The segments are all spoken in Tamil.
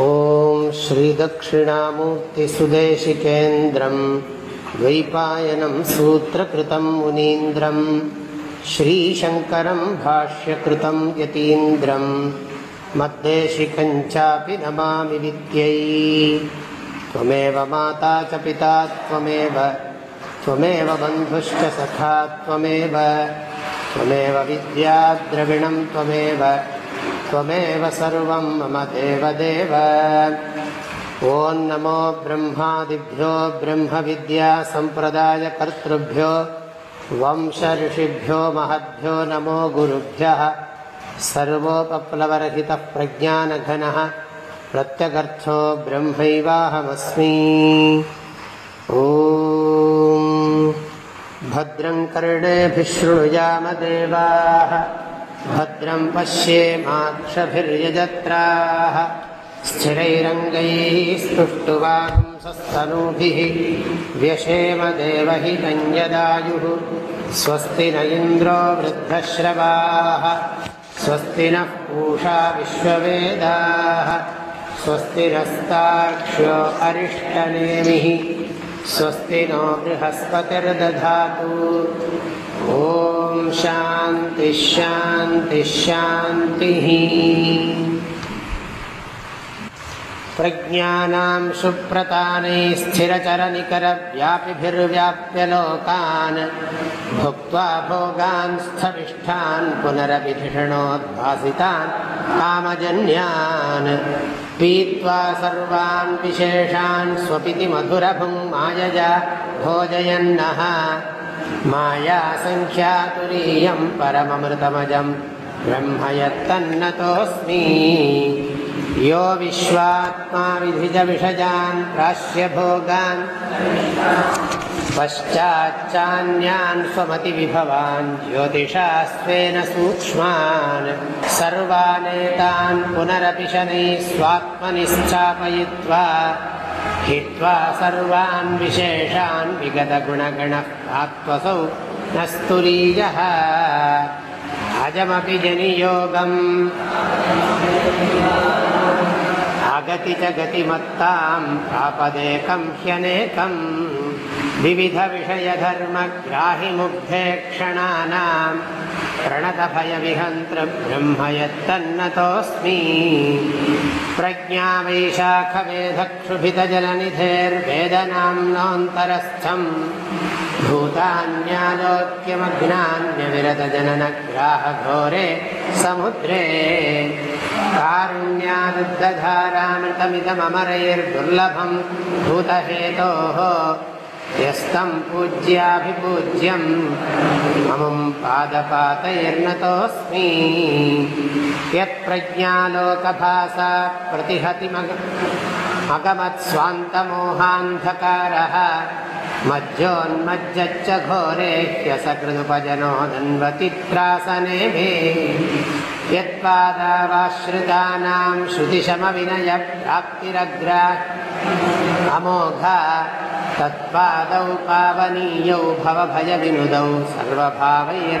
ॐ श्रीदक्षिणामूर्तिसुदेशिकेन्द्रम् द्वैपायनं सूत्रकृतं मुनीन्द्रम् श्रीशङ्करं भाष्यकृतं यतीन्द्रम् मद्देशिकञ्चापि नमामि विद्यै त्वमेव माता च पिता त्वमेव त्वमेव बन्धुश्च सखा त्वमेव त्वमेव विद्याद्रविणं त्वमेव त्वमेव सर्वं मम देवदेव ॐ नमो ब्रह्मादिभ्यो ब्रह्मविद्यासम्प्रदायकर्तृभ्यो वंशऋषिभ्यो महद्भ्यो नमो गुरुभ्यः सर्वोपप्लवरहितः प्रज्ञानघनः प्रत्यगर्थो ब्रह्मैवाहमस्मि ॐ भद्रं कर्णेभिः शृणुयामदेवाः भद्रं पश्येमाक्षभिर्यजत्राः। स्थिरैरङ्गैः स्तुष्टुवांसस्तनूभिः व्यशेम देवहितञ्जदायुः स्वस्ति न इन्द्रो वृद्धश्रवाः। स्वस्ति नः पूषा विश्ववेदाः। स्वस्ति नस्ताक्ष्यो अरिष्टनेमिः। स्वस्ति नो बृहस्पतिर्दधातु ॐ शान्तिश्शान्तिश्शान्तिः प्रज्ञानां सुप्रतानैः स्थिरचरनिकरव्यापिभिर्व्याप्य लोकान्, भुक्त्वा भोगान् स्थविष्ठान् पुनरभिधिषणोद्भासितान् कामजन्यान्, पीत्वा सर्वान् विशेषान् स्वपिति मधुरभुं मायया भोजयन्नः। मायासङ्ख्यातुरीयं परममृतमजं ब्रह्म यत्तन्नतोऽस्मि यो विश्वात्मा विधिजविषजान् प्राश्यभोगान् पश्चाच्चान्यान् स्वमतिविभवान् ज्योतिषा स्वेन सूक्ष्मान् सर्वानेतान् पुनरपि शनैः स्वात्मनि स्थापयित्वा हित्वा सर्वान् विशेषान् विगतगुणगणः आत्मसौ न स्तुरीयः अजमपि जनियोगम् अगति च गतिमत्तां प्रापदेकं ह्यनेकम् विविधविषयधर्मग्राहिमुग्धेक्षणानां प्रणतभयविहन्त्रब्रह्म यत्तन्नतोऽस्मि प्रज्ञा वैशाखवेधक्षुभितजलनिधेर्वेदनाम्नोऽन्तरस्थम् भूतान्यालोक्यमग्नान्यविरतजननग्राहघोरे समुद्रे। कारुण्यादुद्धधारामृतमिदममरैर्दुर्लभम् भूतहेतोः यस्तं पूज्याभिपूज्यं ममं पादपातैर्नतोऽस्मि। यत्प्रज्ञालोकभासा प्रतिहतिमग अगमत्स्वान्तमोहान्धकारः मज्जोन्मज्जच्च घोरे ह्यसकृदुपजनो दन्वतित्रासने मे यत्पादावाश्रितानां श्रुतिशमविनयप्राप्तिरग्रा। अमोघा तत्पादौ पावनीयौ भवभयविनुदौ सर्वभावैर्नमस्ये।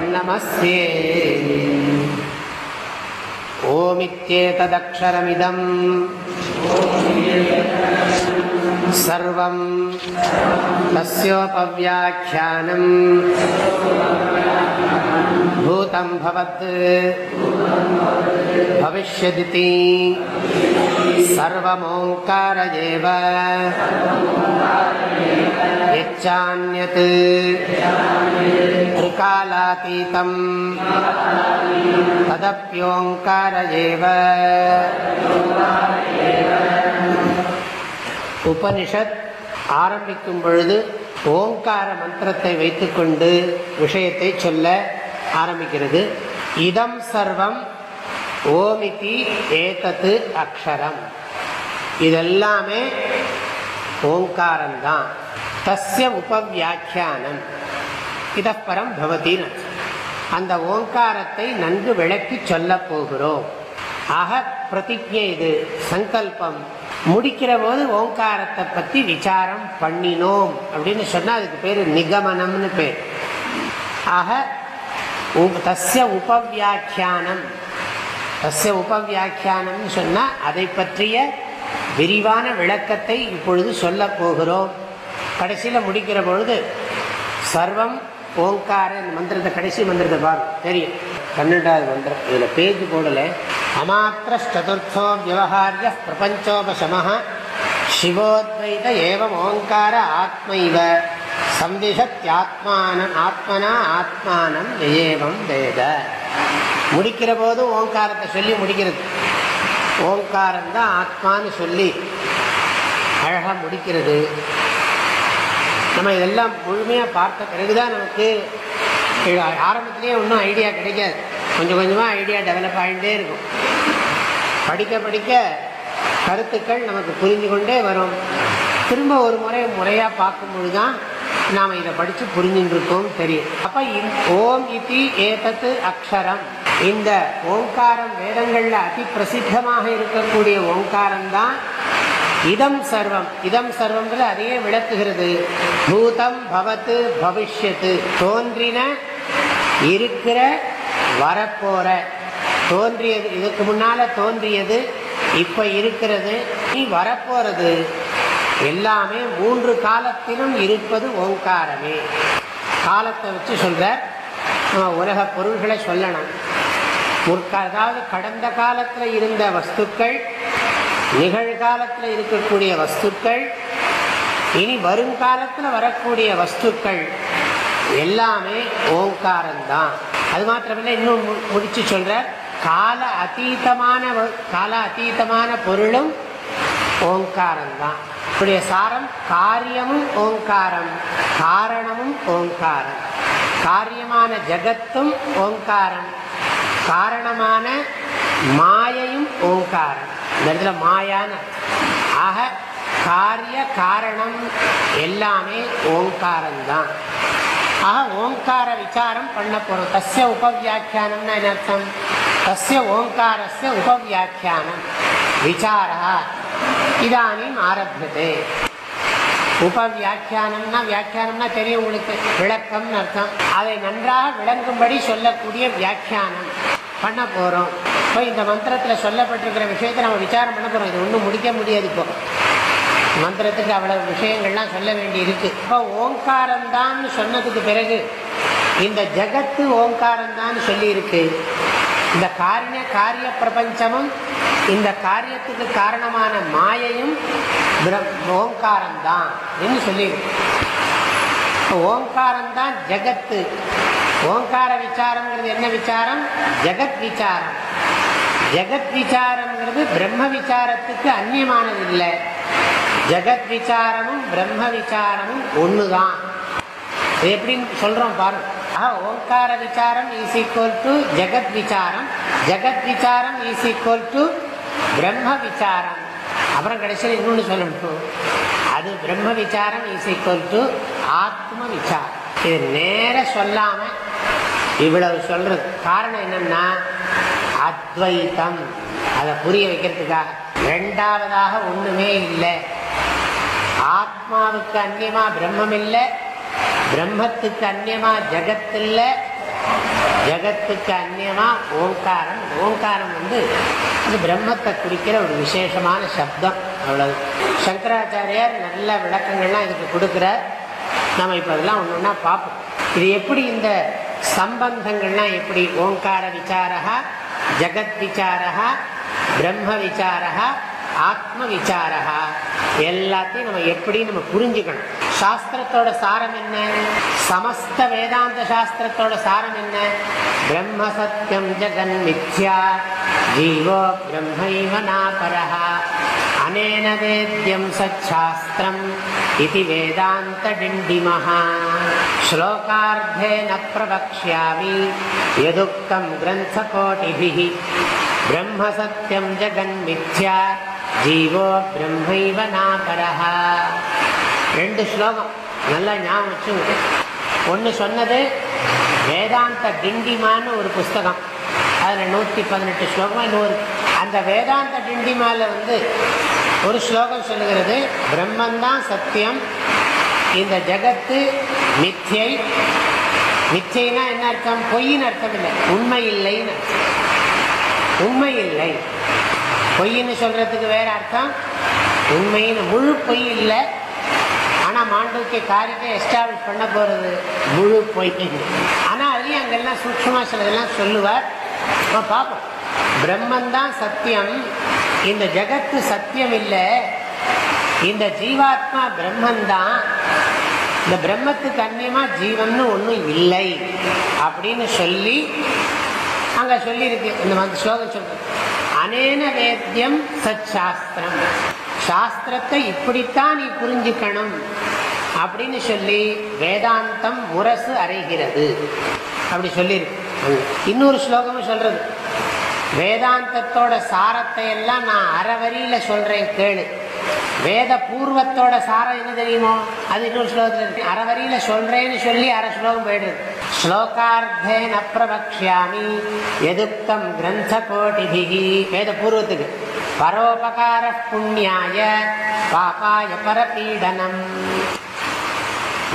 ओमित्येतदक्षरमिदम्। सर्वं तस्योपव्याख्यानम्। भूतं भवत्। भविष्यदिति सर्वमोङ्कार एव यच्चान्यत् त्रिकालातीतं तदप्योङ्कार एव உபனிஷத் ஆரம்பிக்கும் பொழுது ஓங்கார மந்திரத்தை வைத்துக்கொண்டு விஷயத்தை சொல்ல ஆரம்பிக்கிறது இதம் சர்வம் ஓமிதி ஏதத்து அக்ஷரம் இதெல்லாமே ஓங்காரம்தான். தஸ்ய உபவியாக்கியானம். இதப்பரம் பவதின்னு அந்த ஓங்காரத்தை நன்கு விளக்கி சொல்ல போகிறோம். ஆக பிரதிஜை இது சங்கல்பம். முடிக்கிற போது ஓங்காரத்தை பற்றி விசாரம் பண்ணினோம். அப்படின்னு சொன்னால் அதுக்கு பேர் நிகமனம்னு பேர். ஆக தஸ்ய உபவியாக்கியானம். தஸ்ய உபவியாக்கியானம்னு சொன்னால் அதை பற்றிய விரிவான விளக்கத்தை இப்பொழுது சொல்ல போகிறோம். கடைசியில் முடிக்கிற பொழுது சர்வம் ஓங்கார இந்த மந்திரத்தை கடைசி மந்திரத்தை பாருங்க தெரியும். பன்னெண்டாவது மந்திரம். இதில் பேஜ் போடல. அமாத்திர சதுர்த்தோ விவகாரிய பிரபஞ்சோபசம சிவோத்வைத ஏவம் ஓங்கார ஆத்மைவ சம்விஷத்யாத்மான ஆத்மனா ஆத்மானம் ஏவம் வேத. முடிக்கிற போது ஓங்காரத்தை சொல்லி முடிக்கிறது. ஓங்காரம் தான் ஆத்மான்னு சொல்லி அழகாக முடிக்கிறது. நம்ம இதெல்லாம் முழுமையாக பார்த்த பிறகுதான் நமக்கு ஆரம்பத்திலேயே ஒன்றும் ஐடியா கிடைக்காது. கொஞ்சம் கொஞ்சமாக ஐடியா டெவலப் ஆகிட்டே இருக்கும். படிக்க படிக்க கருத்துக்கள் நமக்கு புரிஞ்சு கொண்டே வரும். திரும்ப ஒரு முறை முறையாக பார்க்கும்பொழுது தான் நாம் இதை படித்து புரிஞ்சுருக்கோம் தெரியும். அப்போ ஓம் இத்தி ஏதத்து அக்ஷரம். இந்த ஓங்காரம் வேதங்களில் அதி பிரசித்தமாக இருக்கக்கூடிய ஓங்காரம் தான் இதம் சர்வம். இதம் சர்வம்ன்றது அதையே விளக்குகிறது. பூதம் பவத்து பவிஷ்யத்து. தோன்றின இருக்கிற வரப்போற. தோன்றியது இதுக்கு முன்னால தோன்றியது இப்ப இருக்கிறது நீ வரப்போறது. எல்லாமே மூன்று காலத்திலும் இருப்பது ஓங்காரமே. காலத்தை வச்சு சொல்ற உலக பொருள்களை சொல்லணும். முற்கா அதாவது கடந்த காலத்தில் இருந்த வஸ்துக்கள் நிகழ்காலத்தில் இருக்கக்கூடிய வஸ்துக்கள் இனி வருங்காலத்தில் வரக்கூடிய வஸ்துக்கள் எல்லாமே ஓங்காரம்தான். அது மாத்திரமில்லை இன்னும் முடிச்சு சொல்ற கால அத்தீதமான கால அத்தீதமான பொருளும் ஓங்காரம்தான். இப்படிய சாரம் காரியமும் ஓங்காரம் காரணமும் ஓங்காரம். காரியமான ஜகத்தும் ஓங்காரம். காரணமான மாயையும் ஓங்காரம். இந்த இடத்துல மாயான ஆக காரிய காரணம் எல்லாமே ஓங்காரம்தான். ஆக ஓங்கார விசாரம் பண்ண போறோம். தஸ்ய உபவியாக்கியானம்னா என்ன அர்த்தம்? தஸ்ய ஓங்காரஸ்ய உபவியாக்கியானம். விசாரா இதானும் ஆரம்பியது உபவியாக்கியானம்னா வியாக்கியானம்னா தெரியும் உங்களுக்கு. விளக்கம்னு அர்த்தம். அதை நன்றாக விளங்கும்படி சொல்லக்கூடிய வியாக்கியானம். பண்ண போகிறோம் இப்போ இந்த மந்திரத்தில் சொல்லப்பட்டிருக்கிற விஷயத்தை நம்ம விசாரம் பண்ண போகிறோம் இது ஒன்றும் முடிக்க முடியாது இப்போ. மந்திரத்துக்கு அவ்வளவு விஷயங்கள்லாம் சொல்ல வேண்டி இருக்கு இப்போ ஓங்காரம்தான் சொன்னதுக்கு பிறகு இந்த ஜகத்து ஓங்காரம்தான் சொல்லியிருக்கு. இந்த காரிய காரிய பிரபஞ்சமும் இந்த காரியத்துக்கு காரணமான மாயையும் ஓங்காரம்தான். என்று சொல்லியிருக்கு. ஓங்காரம்தான் ஜகத்து. ஓங்கார விசாரம்ங்கிறது என்ன விசாரம்? ஜெகத் விசாரம். ஜெகத் விசாரம்ங்கிறது பிரம்ம விசாரத்துக்கு அந்நியமானது இல்லை. ஜெகத் விசாரமும் பிரம்ம விசாரமும் ஒன்று தான் எப்படின்னு சொல்கிறோம் பாருங்க. ஓங்கார விசாரம் இஸ் ஈக்குவல் டு ஜெகத் விசாரம். ஜெகத் விசாரம் இஸ் ஈக்குவல் டு பிரம்ம விசாரம். அப்புறம் கடைசியில் இன்னொன்று சொல்லணும் அது பிரம்ம விசாரம் இஸ் ஈக்குவல் டு ஆத்ம விசாரம். இது நேர சொல்லாமல் இவ்வளவு சொல்றது. காரணம் என்னன்னா அத்வைத்தம். அதை புரிய வைக்கிறதுக்காக. ரெண்டாவதாக ஒண்ணுமே இல்லை. ஆத்மாவுக்கு அந்நியமா பிரம்மம் இல்லை. பிரம்மத்துக்கு அந்நியமா ஜகத் இல்லை. ஜகத்துக்கு அந்நியமா ஓங்காரம். ஓங்காரம் வந்து அது பிரம்மத்தை குறிக்கிற ஒரு விசேஷமான சப்தம். அவ்வளவு. சங்கராச்சாரியார் நல்ல விளக்கங்கள்லாம் இதுக்கு கொடுக்குற நம்ம இப்போ அதெல்லாம் ஒன்று ஒன்றா பார்ப்போம். இது எப்படி இந்த சம்பந்தங்கள்லாம் எப்படி? ஓங்கார விசாரா ஜகத் விசாரா பிரம்ம விசாரா ஆத்ம விசாரா எல்லாத்தையும் நம்ம எப்படி நம்ம புரிஞ்சுக்கணும். சாஸ்திரத்தோட சாரம் என்ன? சமஸ்த வேதாந்த சாஸ்திரத்தோட சாரம் என்ன? பிரம்ம சத்தியம் ஜெகன் மித்யா ஜீவோ பிரம்மைவ அனேன வேத்யம் சச்சாஸ்திரம் இது வேதாந்த டிண்டிமஹ श्लोकार्धेन प्रवक्ष्यामि यदुक्तं ग्रन्थकोटिभिः ब्रह्मसत्यं जगन्मिथ्या ஜீவோ பிரம்மைவ நாபரஹ ரெண்டு ஸ்லோகம் நல்லா ஞாபகம் வச்சு ஒன்று சொன்னது வேதாந்த டிண்டிமான்னு ஒரு புஸ்தகம் அதில் நூற்றி பதினெட்டு ஸ்லோகம் இன்னொரு அந்த வேதாந்த டிண்டிமாவில் வந்து ஒரு ஸ்லோகம் சொல்லுகிறது பிரம்மந்தான் சத்தியம். இந்த ஜகத்து மித்யை மிச்சைனா என்ன அர்த்தம்? பொய்ன்னு அர்த்தம் இல்லை உண்மை இல்லைன்னு உண்மை இல்லை பொய்ன்னு சொல்றதுக்கு வேற அர்த்தம்? உண்மைன்னு. முழு பொய் இல்லை. ஆனால் மாண்டூக்கிய காரியத்தை எஸ்டாப்ளிஷ் பண்ண போகிறது முழு பொய். ஆனால் அதுலேயும் அங்கெல்லாம் சூக்ஷமாக சிலதெல்லாம் சொல்லுவார். பார்ப்போம் பிரம்மன் தான் சத்தியம். இந்த ஜகத்து சத்தியம் இல்லை இந்த ஜீவாத்மா பிரம்மன் தான் இந்த பிரம்மத்துக்கு அந்நியமா ஜீவன் ஒன்றும் இல்லை. அப்படின்னு சொல்லி அங்க சொல்லியிருக்கு. இந்த மாதிரி ஸ்லோகம் சொல்ற அனேன வேத்தியம் சத் சாஸ்திரம் சாஸ்திரத்தை இப்படித்தான் நீ புரிஞ்சுக்கணும் அப்படின்னு சொல்லி வேதாந்தம் முரசு அறைகிறது. அப்படி சொல்லியிருக்கு. இன்னொரு ஸ்லோகமும் சொல்றது. வேதாந்தத்தோட சாரத்தை எல்லாம் நான் அறவரியில சொல்றேன் கேளு. வேத பூர்வத்தோட சாரம் என்ன தெரியுமோ? அது இன்னொரு ஸ்லோகத்தில் இருக்கு. அறவரியில சொல்றேன்னு சொல்லி அரை ஸ்லோகம் போயிடுது. ஸ்லோகார்த்தேன் அப்பிரபக்ஷாமி எதுக்தம் கிரந்த கோட்டிபிகி வேத பூர்வத்துக்கு. பரோபகார புண்ணியாய பாபாய பரபீடனம்.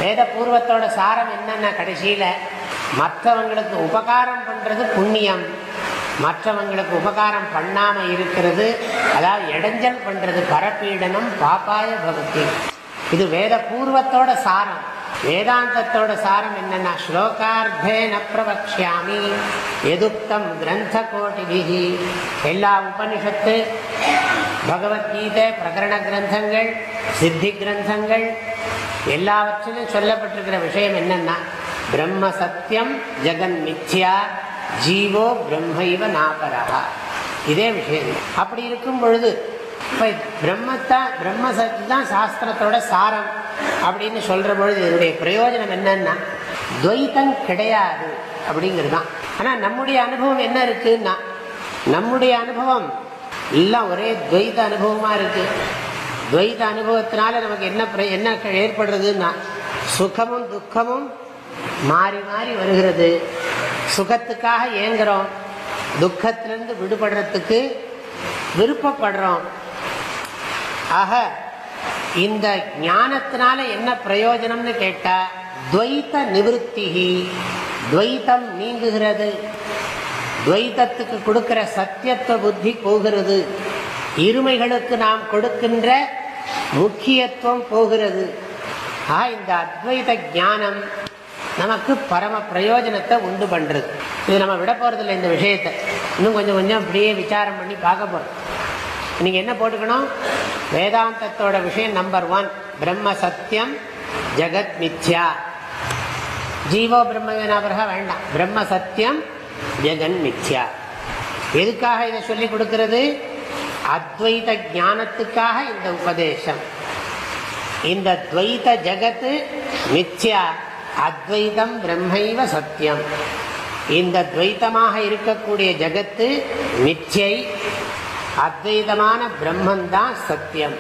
வேத பூர்வத்தோட சாரம் என்னன்னா கடைசியில மற்றவங்களுக்கு உபகாரம் பண்றது புண்ணியம். மற்றவங்களுக்கு உபகாரம் பண்ணாம இருக்கிறது அதாவது இடைஞ்சல் பண்றது பரப்பீடனம் பாப்பாய பக்தி இது வேத பூர்வத்தோட சாரம். வேதாந்தத்தோட சாரம் என்னன்னா ஸ்லோகார்த்தே ந பிரபக்ஷாமி எதுக்தம் கிரந்த கோட்டிபிகி எல்லா உபனிஷத்து பகவத்கீதை பிரகரண கிரந்தங்கள் சித்தி கிரந்தங்கள் எல்லாவற்றிலும் சொல்லப்பட்டிருக்கிற விஷயம் என்னன்னா பிரம்ம சத்தியம் ஜெகன் மித்யா ஜீவோ பிரம்மைவ நாபரா இதே விஷயம். அப்படி இருக்கும் பொழுது இப்போ பிரம்மத்தான் பிரம்ம சக்தி தான் சாஸ்திரத்தோட சாரம் அப்படின்னு சொல்கிற பொழுது இதனுடைய பிரயோஜனம் என்னன்னா துவைத்தம் கிடையாது அப்படிங்கிறது தான் ஆனால் நம்முடைய அனுபவம் என்ன இருக்குன்னா நம்முடைய அனுபவம் எல்லாம் ஒரே துவைத அனுபவமாக இருக்குது துவைத அனுபவத்தினால நமக்கு என்ன என்ன ஏற்படுறதுன்னா சுகமும் துக்கமும் மாறி மாறி வருகிறது. சுகத்துக்காக ஏங்குறோம். துக்கத்திலிருந்து விடுபடுறதுக்கு விருப்பப்படுறோம். ஆக இந்த ஞானத்தினால என்ன பிரயோஜனம்னு கேட்டா துவைத்த நிவத்திகி துவைத்தம் நீங்குகிறது. துவைத்தத்துக்கு கொடுக்கிற சத்தியத்துவ புத்தி போகிறது. இருமைகளுக்கு நாம் கொடுக்கின்ற முக்கியத்துவம் போகிறது. ஆக இந்த அத்வைத ஞானம் நமக்கு பரம பிரயோஜனத்தை உண்டு பண்றது. இது நம்ம விட போகிறதில்ல இந்த விஷயத்தை. இன்னும் கொஞ்சம் கொஞ்சம் அப்படியே விசாரம் பண்ணி பார்க்க போறோம். நீங்க என்ன போட்டுக்கணும்? வேதாந்தத்தோட விஷயம் நம்பர் ஒன் பிரம்ம சத்தியம் ஜெகத் மித்யா. ஜீவோ பிரம்மவினாபரக வேண்டாம். பிரம்ம சத்தியம் ஜெகன் மித்யா. எதுக்காக இதை சொல்லி கொடுக்கிறது? அத்வைத ஞானத்துக்காக இந்த உபதேசம். இந்த துவைத ஜகத்து மித்யா. அத்வைதம் பிரம்மைவ சத்தியம் இந்த துவைத்தமாக இருக்கக்கூடிய ஜகத்து மிச்சை அத்வைதமான பிரம்மந்தான் சத்தியம்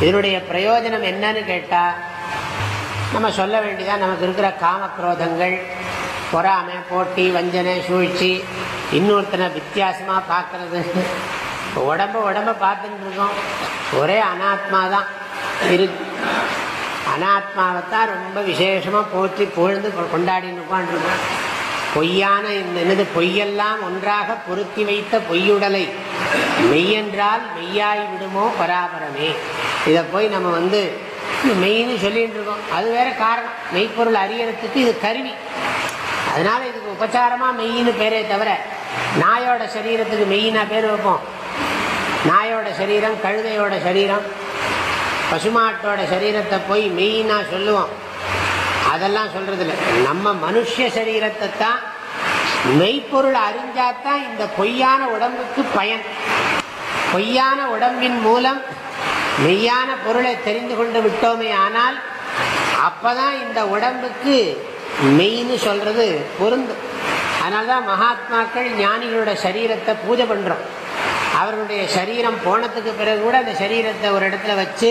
இதனுடைய பிரயோஜனம் என்னன்னு கேட்டால் நம்ம சொல்ல வேண்டியதான் நமக்கு இருக்கிற காமக்ரோதங்கள் பொறாமை போட்டி வஞ்சனை சூழ்ச்சி இன்னொருத்தனை வித்தியாசமாக பார்க்கறது. உடம்ப உடம்ப பார்த்துட்டு இருக்கோம். ஒரே அனாத்மா தான் இருக்கு. அனாத்மாவைத்தான் ரொம்ப விசேஷமாக போற்றி புகழ்ந்து கொண்டாடின்னு உட்காந்துருக்கோம் பொய்யான இந்த என்னது பொய்யெல்லாம் ஒன்றாக பொருத்தி வைத்த பொய்யுடலை மெய்யென்றால் மெய்யாய் விடுமோ பராபரமே இதை போய் நம்ம வந்து மெய்ன்னு சொல்லிட்டு இருக்கோம் அது வேற காரணம் மெய்ப்பொருள் அறியறதுக்கு இது கருவி அதனால இதுக்கு உபச்சாரமாக மெய்ன்னு பேரே தவிர நாயோட சரீரத்துக்கு மெய்னா பேர் வைப்போம் நாயோட சரீரம் கழுதையோட சரீரம் பசுமாட்டோட சரீரத்தை போய் மெயினாக சொல்லுவோம். அதெல்லாம் சொல்றது இல்லை நம்ம மனுஷ சரீரத்தை தான் மெய்ப்பொருள் அறிஞ்சாதான் இந்த பொய்யான உடம்புக்கு பயன். பொய்யான உடம்பின் மூலம் மெய்யான பொருளை தெரிந்து கொண்டு விட்டோமே ஆனால் அப்பதான் இந்த உடம்புக்கு மெய்ன்னு சொல்றது பொருந்தும். அதனால்தான் மகாத்மாக்கள் ஞானிகளோட சரீரத்தை பூஜை பண்ணுறோம் அவர்களுடைய சரீரம் போனதுக்கு பிறகு கூட அந்த சரீரத்தை ஒரு இடத்துல வச்சு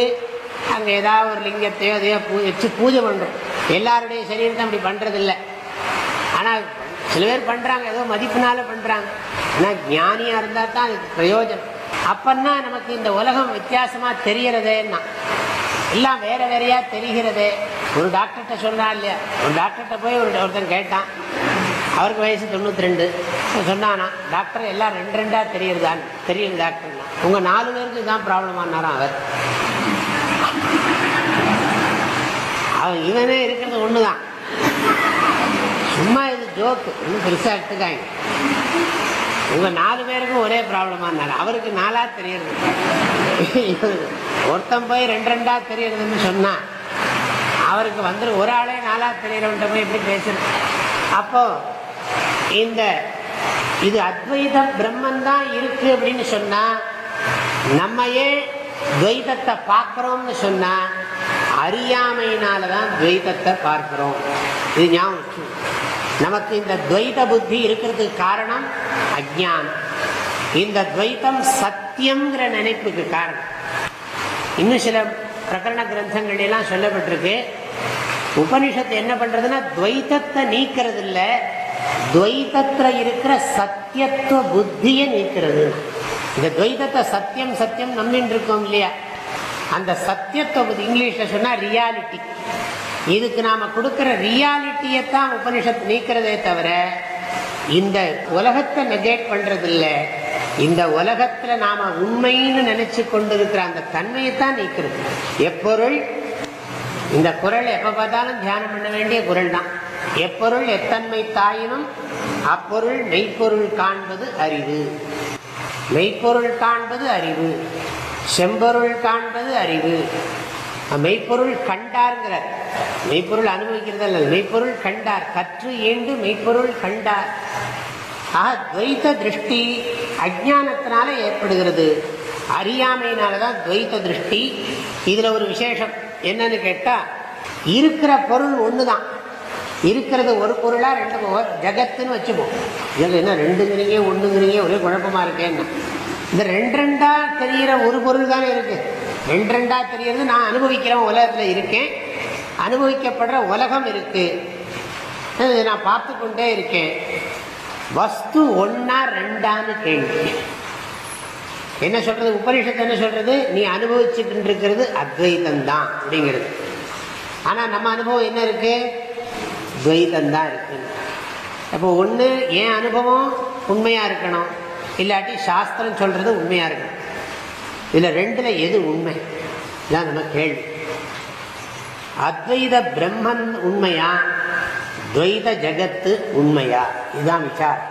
அங்கே ஏதாவது ஒரு லிங்கத்தையோ அதையோ பூ வச்சு பூஜை பண்ணுறோம் எல்லாருடைய சரீரத்தை அப்படி பண்ணுறதில்ல ஆனால் சில பேர் பண்ணுறாங்க ஏதோ மதிப்புனால பண்ணுறாங்க ஆனால் ஞானியாக இருந்தால் தான் அதுக்கு பிரயோஜனம். அப்பன்னா நமக்கு இந்த உலகம் வித்தியாசமாக தெரியறதேன்னா எல்லாம் வேற வேறையாக தெரிகிறதே. ஒரு டாக்டர்கிட்ட சொன்னா இல்லையா? ஒரு டாக்டர்கிட்ட போய் ஒரு ஒருத்தன் கேட்டான். அவருக்கு வயசு தொண்ணூற்றி ரெண்டு சொன்னானா டாக்டர் எல்லாம் ரெண்டு ரெண்டா தெரியுதுதான் தெரியுது டாக்டர்னா உங்க நாலு பேருக்கு தான் ப்ராப்ளமானாராம் அவர். அவன் இவனே இருக்கிறது ஒண்ணுதான். சும்மா இது ஜோக்கு. இன்னும் பெருசா எடுத்துக்காங்க உங்க நாலு பேருக்கும் ஒரே ப்ராப்ளமா இருந்தாலும் அவருக்கு நாலா தெரியறது. ஒருத்தன் போய் ரெண்டு ரெண்டா தெரியறதுன்னு சொன்னா அவருக்கு வந்து ஒரு ஆளே நாலா தெரியறவன்ட்ட போய் எப்படி பேசுறது? அப்போ இந்த இது அத்வைத பிரம்மன் தான் இருக்கு அப்படின்னு சொன்னா நம்ம ஏன் துவைதத்தை பார்க்கிறோம்னு சொன்னா அறியாமையினாலதான் துவைதத்தை பார்க்கிறோம். இது ஞாபகம் நமக்கு இந்த துவைத புத்தி இருக்கிறதுக்கு காரணம் அஜ்ஞானம். இந்த துவைத்தம் சத்தியம்ங்கிற நினைப்புக்கு காரணம். இன்னும் சில பிரகரண கிரந்தங்கள் எல்லாம் சொல்லப்பட்டிருக்கு. உபனிஷத்து என்ன பண்றதுன்னா துவைத்தத்தை நீக்கிறது இல்லை துவைதத்துல இருக்கிற சத்தியத்துவ புத்தியை நீக்கிறது. இந்த துவைதத்தை சத்தியம் சத்தியம் நம்பின்னு இருக்கோம் இல்லையா? அந்த சத்தியத்துவ புத்தி இங்கிலீஷ்ல சொன்னா ரியாலிட்டி இதுக்கு நாம கொடுக்கிற ரியாலிட்டியை தான் உபனிஷத்து நீக்கிறதே தவிர இந்த உலகத்தை நெகேட் பண்றது இல்ல இந்த உலகத்துல நாம உண்மைன்னு நினைச்சு கொண்டிருக்கிற அந்த தன்மையை தான் நீக்கிறது. எப்பொருள்? இந்த குரல் எப்ப பார்த்தாலும் தியானம் பண்ண வேண்டிய குரல் தான் எப்பொருள் எத்தன்மை தாயினும் அப்பொருள் மெய்ப்பொருள் காண்பது அறிவு. மெய்ப்பொருள் காண்பது அறிவு. செம்பொருள் காண்பது அறிவு. மெய்ப்பொருள் கண்டார்ங்கிறார். மெய்ப்பொருள் அனுபவிக்கிறது அல்ல மெய்ப்பொருள் கண்டார். கற்று ஈண்டு மெய்ப்பொருள் கண்டார். ஆக துவைத்த திருஷ்டி அஜானத்தினால ஏற்படுகிறது. அறியாமையினாலதான் துவைத்த திருஷ்டி. இதுல ஒரு விசேஷம் என்னன்னு கேட்டா இருக்கிற பொருள் ஒண்ணுதான். இருக்கிறது ஒரு பொருளாக ரெண்டு ஜகத்துன்னு வச்சுப்போம் இதில் என்ன ரெண்டுங்கிறீங்க ஒன்றுங்கிறீங்க ஒரே குழப்பமாக இருக்கேன்னு. இந்த ரெண்டு ரெண்டாக தெரிகிற ஒரு பொருள் தானே இருக்குது ரெண்டு ரெண்டாக தெரியறது நான் அனுபவிக்கிறேன் உலகத்தில் இருக்கேன். அனுபவிக்கப்படுற உலகம் இருக்குது நான் பார்த்து கொண்டே இருக்கேன். வஸ்து ஒன்னா ரெண்டான்னு கேள்வி. என்ன சொல்றது? உபனிஷத்து என்ன சொல்றது? நீ அனுபவிச்சுட்டு இருக்கிறது அத்வைதம் தான் அப்படிங்கிறது. ஆனால் நம்ம அனுபவம் என்ன இருக்குது துவைதந்தான் இருக்குன்னு அப்போ ஒன்று என் அனுபவம்? உண்மையாக இருக்கணும். இல்லாட்டி சாஸ்திரம் சொல்கிறது உண்மையாக இருக்கணும். இதில் ரெண்டில் எது உண்மை? இதான் நம்ம கேள்வி. அத்வைத பிரம்மன் உண்மையா? துவைத ஜகத்து உண்மையா? இதுதான் விசார்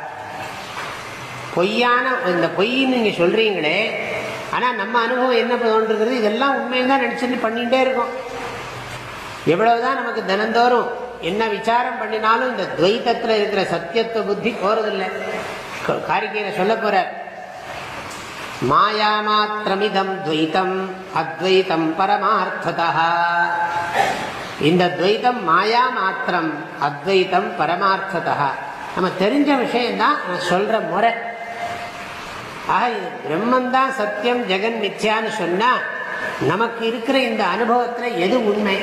பொய்யான இந்த பொய்ன்னு நீங்கள் சொல்கிறீங்களே ஆனால் நம்ம அனுபவம் என்ன தோன்றுகிறது? இதெல்லாம் உண்மையை தான் பண்ணிகிட்டே பண்ணிட்டே இருக்கோம். எவ்வளவுதான் நமக்கு தினந்தோறும் என்ன விசாரம் பண்ணினாலும் இந்த துவைத்தத்தில் இருக்கிற சத்தியத்துவ புத்தி போறதில்லை. காரிக்கையில சொல்ல போற. மாயா மாத்திரமிதம் துவைத்தம் அத்வைத்தம் பரமார்த்ததா. இந்த துவைத்தம் மாயா மாத்திரம் அத்வைத்தம் பரமார்த்ததா. நம்ம தெரிஞ்ச விஷயம்தான் நான் சொல்ற முறை. ஆக இது பிரம்மந்தான் சத்தியம் ஜெகன் மித்யான்னு சொன்னா நமக்கு இருக்கிற இந்த அனுபவத்தில் எது உண்மை?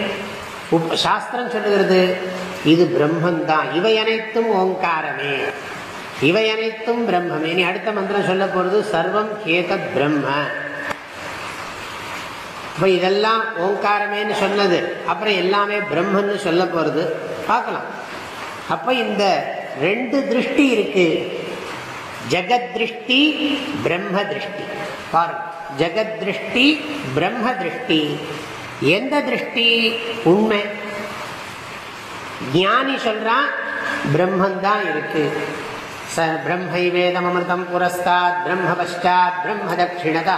உப்- சாஸ்திரம் சொல்லுகிறது இது பிரம்மந்தான். இவை அனைத்தும் ஓங்காரமே. இவை அனைத்தும் பிரம்மமே. நீ அடுத்த மந்திரம் சொல்ல போகிறது சர்வம் கேதத் பிரம்ம. இப்போ இதெல்லாம் ஓங்காரமேன்னு சொன்னது. அப்புறம் எல்லாமே பிரம்மன்னு சொல்ல போகிறது பார்க்கலாம். அப்போ இந்த ரெண்டு திருஷ்டி இருக்கு. ஜெகத் திருஷ்டி பிரம்ம திருஷ்டி. பாருங்க. ஜெகத் திருஷ்டி பிரம்ம திருஷ்டி. எந்த திருஷ்டி? உண்மை. ஞானி சொல்றான் பிரம்மந்தான் இருக்கு. ச பிரம்மை வேதம் அமிர்தம் புரஸ்தாத் பிரம்ம பஷ்டாத் பிரம்ம தட்சிணதா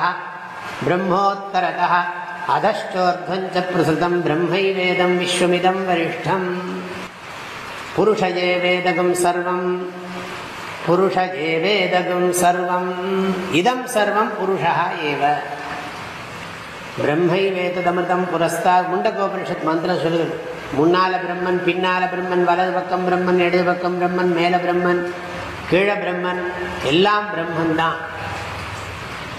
பிரம்மோத்தரதா அதஷ்டோர்தஞ்ச பிரசுதம் பிரம்மை வேதம் விஸ்வமிதம் வரிஷ்டம். புருஷஜே வேதகம் சர்வம் புருஷஜே வேதகம் சர்வம். இதம் சர்வம் புருஷா ஏவ. பிரம்மை வேததமிர்தம் புரஸ்தா முண்டகோபனிஷத் மந்திரம் சொல்லுது முன்னால பிரம்மன் பின்னால பிரம்மன் வலது பக்கம் பிரம்மன் இடது பக்கம் பிரம்மன் மேல பிரம்மன் கீழே பிரம்மன் எல்லாம் பிரம்மன் தான்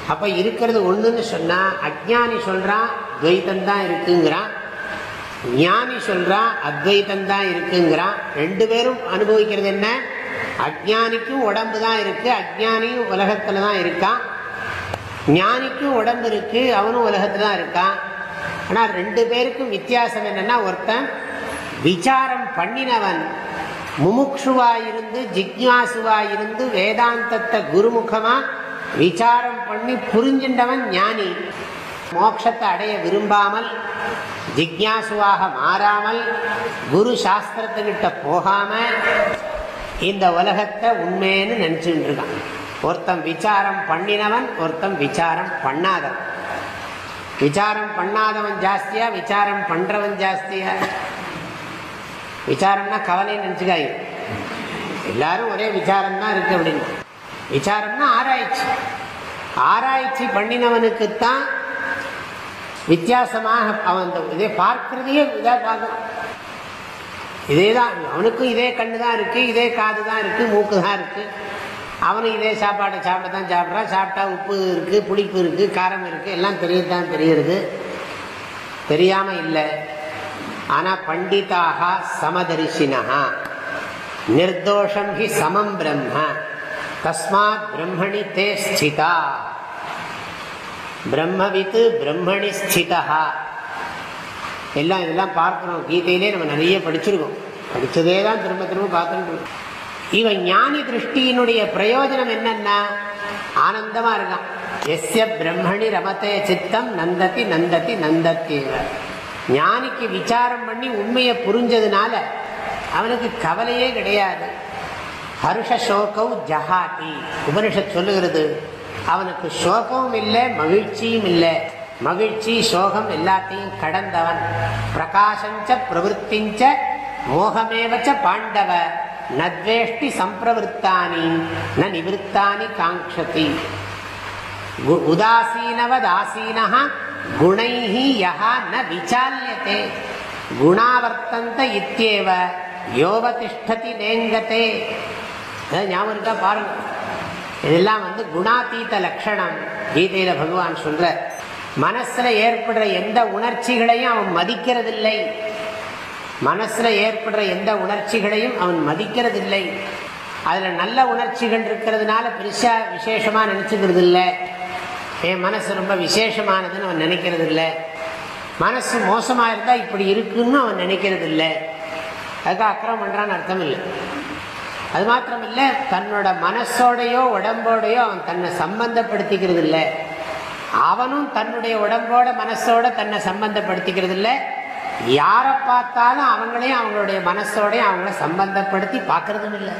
அப்ப இருக்கிறது ஒண்ணுன்னு சொன்னா அஜ்ஞானி சொல்றான் துவைத்தம் தான் இருக்குங்கிறான் ஞானி சொல்றான் அத்வைத்தம் தான் இருக்குங்கிறான் ரெண்டு பேரும் அனுபவிக்கிறது என்ன? அஜ்ஞானிக்கும் உடம்பு தான் இருக்கு அஜ்ஞானியும் உலகத்துல தான் இருக்கான் ஞானிக்கும் உடம்பு இருக்கு அவனும் உலகத்துல தான் இருக்கான். ஆனால் ரெண்டு பேருக்கும் வித்தியாசம் என்னன்னா ஒருத்தன் விசாரம் பண்ணினவன் முமுட்சுவாயிருந்து ஜிக்யாசுவாயிருந்து வேதாந்தத்தை குருமுகமா விசாரம் பண்ணி புரிஞ்சின்றவன் ஞானி. மோட்சத்தை அடைய விரும்பாமல் ஜிக்யாசுவாக மாறாமல் குரு சாஸ்திரத்துக்கிட்ட போகாம இந்த உலகத்தை உண்மைன்னு நினைச்சுட்டு இருக்கான். ஒருத்தன் விசாரம் பண்ணினவன் ஒருத்தன் விசாரம் பண்ணாதவன். விசாரம் பண்ணாதவன் ஜாஸ்தியா விசாரம் பண்றவன் ஜாஸ்தியா? விசாரம்னா கவலைன்னு நினைச்சுக்காய் எல்லாரும் ஒரே விசாரம் தான் இருக்கு அப்படின்னு. விசாரம்னா ஆராய்ச்சி. ஆராய்ச்சி பண்ணினவனுக்குத்தான் வித்தியாசமாக அவன் இதே பார்க்கறதையே இதாக பார்க்கணும் இதே தான் அவனுக்கும் இதே கண்ணு தான் இருக்கு இதே காது தான் இருக்கு மூக்கு தான் இருக்கு. அவனும் இதே சாப்பாடை சாப்பிட தான் சாப்பிட்றான் சாப்பிட்டா உப்பு இருக்குது புளிப்பு இருக்குது காரம் இருக்குது எல்லாம் தெரியத்தான் தெரியுது. தெரியாமல் இல்லை. ஆனால் பண்டிதாக சமதரிசினா நிர்தோஷம் ஹி சமம் பிரம்ம. தஸ்மாத் பிரம்மணி தே ஸ்திதா. பிரம்மவித்து பிரம்மணி ஸ்திதா எல்லாம் இதெல்லாம் பார்க்கணும். கீதையிலே நம்ம நிறைய படிச்சிருக்கோம். படித்ததே தான் திரும்ப திரும்ப பார்த்துட்டு இவன் ஞானி திருஷ்டியினுடைய பிரயோஜனம் என்னன்னா ஆனந்தமா இருக்கான். எஸ்ய பிரம்மணி ரமத்தைய சித்தம் நந்தத்தி நந்தத்தி நந்தத்தி ஞானிக்கு விசாரம் பண்ணி உண்மையை புரிஞ்சதுனால அவனுக்கு கவலையே கிடையாது. ஹர்ஷ சோகவ் ஜஹாதி. உபனிஷத் சொல்லுகிறது அவனுக்கு சோகமும் இல்லை மகிழ்ச்சியும் இல்லை. மகிழ்ச்சி சோகம் எல்லாத்தையும் கடந்தவன். பிரகாசஞ்ச பிரவருத்திஞ்ச மோகமேவச்ச பாண்டவ. நத்வேஷ்டி சம்பிரவருத்தானி ந நிவத்தானி காங்கதி உதாசீனவத் ஆசீனா குணைஹி யஹா ந விசால்யத்தே குணாவர்த்தந்த இத்தியேவ யோவதிஷ்டதி நேங்கத்தே ஞாபகம் இருக்கா? பாருங்க. இதெல்லாம் வந்து குணாதீத லட்சணம் கீதையில பகவான் சொல்ற. மனசுல ஏற்படுற எந்த உணர்ச்சிகளையும் அவன் மதிக்கிறதில்லை. மனசுல ஏற்படுற எந்த உணர்ச்சிகளையும் அவன் மதிக்கிறதில்லை. அதுல நல்ல உணர்ச்சிகள் இருக்கிறதுனால பெருசா விசேஷமா நினைச்சுக்கிறது இல்லை என் மனசு ரொம்ப விசேஷமானதுன்னு அவன் நினைக்கிறது இல்லை மனசு மோசமா இருந்தா இப்படி இருக்குன்னு அவன் நினைக்கிறது இல்லை அதுக்கு அக்கிரம் பண்றான்னு அர்த்தம் இல்லை. அது மாத்திரம் இல்லை தன்னோட மனசோடையோ உடம்போடையோ அவன் தன்னை சம்பந்தப்படுத்திக்கிறது இல்லை அவனும் தன்னுடைய உடம்போட மனசோட தன்னை சம்பந்தப்படுத்திக்கிறது இல்லை யாரை பார்த்தாலும் அவங்களையும் அவங்களுடைய மனசோடையும் அவங்கள சம்பந்தப்படுத்தி பார்க்கறதும் இல்லை.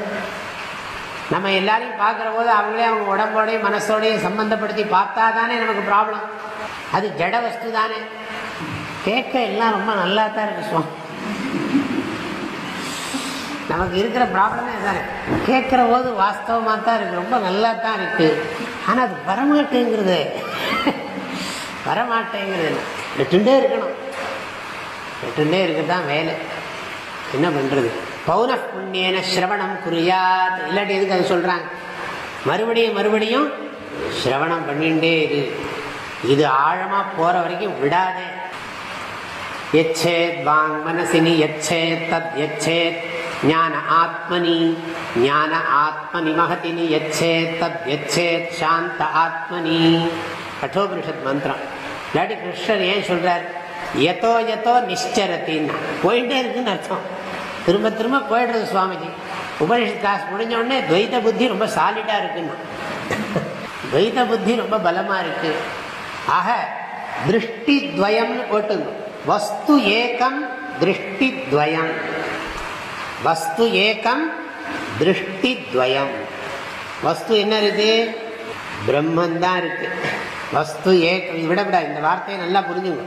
நம்ம எல்லாரையும் பார்க்குற போது அவங்களே அவங்க உடம்போடையும் மனசோடையும் சம்பந்தப்படுத்தி பார்த்தா தானே நமக்கு ப்ராப்ளம் அது ஜட வஸ்து தானே. கேட்க எல்லாம் ரொம்ப நல்லா தான் இருக்கு சுவாமி. நமக்கு இருக்கிற ப்ராப்ளமே தானே கேட்குற போது வாஸ்தவமாக தான் இருக்குது ரொம்ப நல்லா தான் இருக்குது ஆனால் அது வரமாட்டேங்கிறது. வரமாட்டேங்கிறது விட்டுண்டே இருக்கணும். விட்டுண்டே இருக்கிறது தான் வேலை. என்ன பண்ணுறது பௌன புண்ணியன சிரவணம் குறியாத் இல்லாட்டி எதுக்கு அது சொல்கிறாங்க மறுபடியும் மறுபடியும் சிரவணம் பண்ணிகிட்டே இது இது ஆழமாக போகிற வரைக்கும் விடாதே. எச்சேத் வாங் மனசினி எச்சேத் தத் எச்சேத். ஞான ஆத்மனி ஞான ஆத்மனி மகதினி எச்சேத் தத் எச்சேத். சாந்த ஆத்மனி. கட்டோபனிஷத் மந்திரம். இல்லாட்டி கிருஷ்ணர் ஏன் சொல்றார்? எதோ எதோ நிஷ்சரத்தின்னா போயிட்டே இருக்குன்னு அர்த்தம். திரும்ப திரும்ப போயிடுறது சுவாமிஜி. உபனிஷத் கிளாஸ் முடிஞ்ச உடனே துவைத புத்தி ரொம்ப சாலிடாக இருக்குன்னா. துவைத புத்தி ரொம்ப பலமா இருக்கு. ஆக திருஷ்டி துவயம்னு போட்டுங்க வஸ்து ஏகம் திருஷ்டி துவயம் வஸ்து ஏகம் திருஷ்டி துவயம் வஸ்து என்ன இருக்கு? பிரம்மன் தான் இருக்கு. வஸ்து ஏக்கம் விடப்படாது இந்த வார்த்தையை நல்லா புரிஞ்சுங்க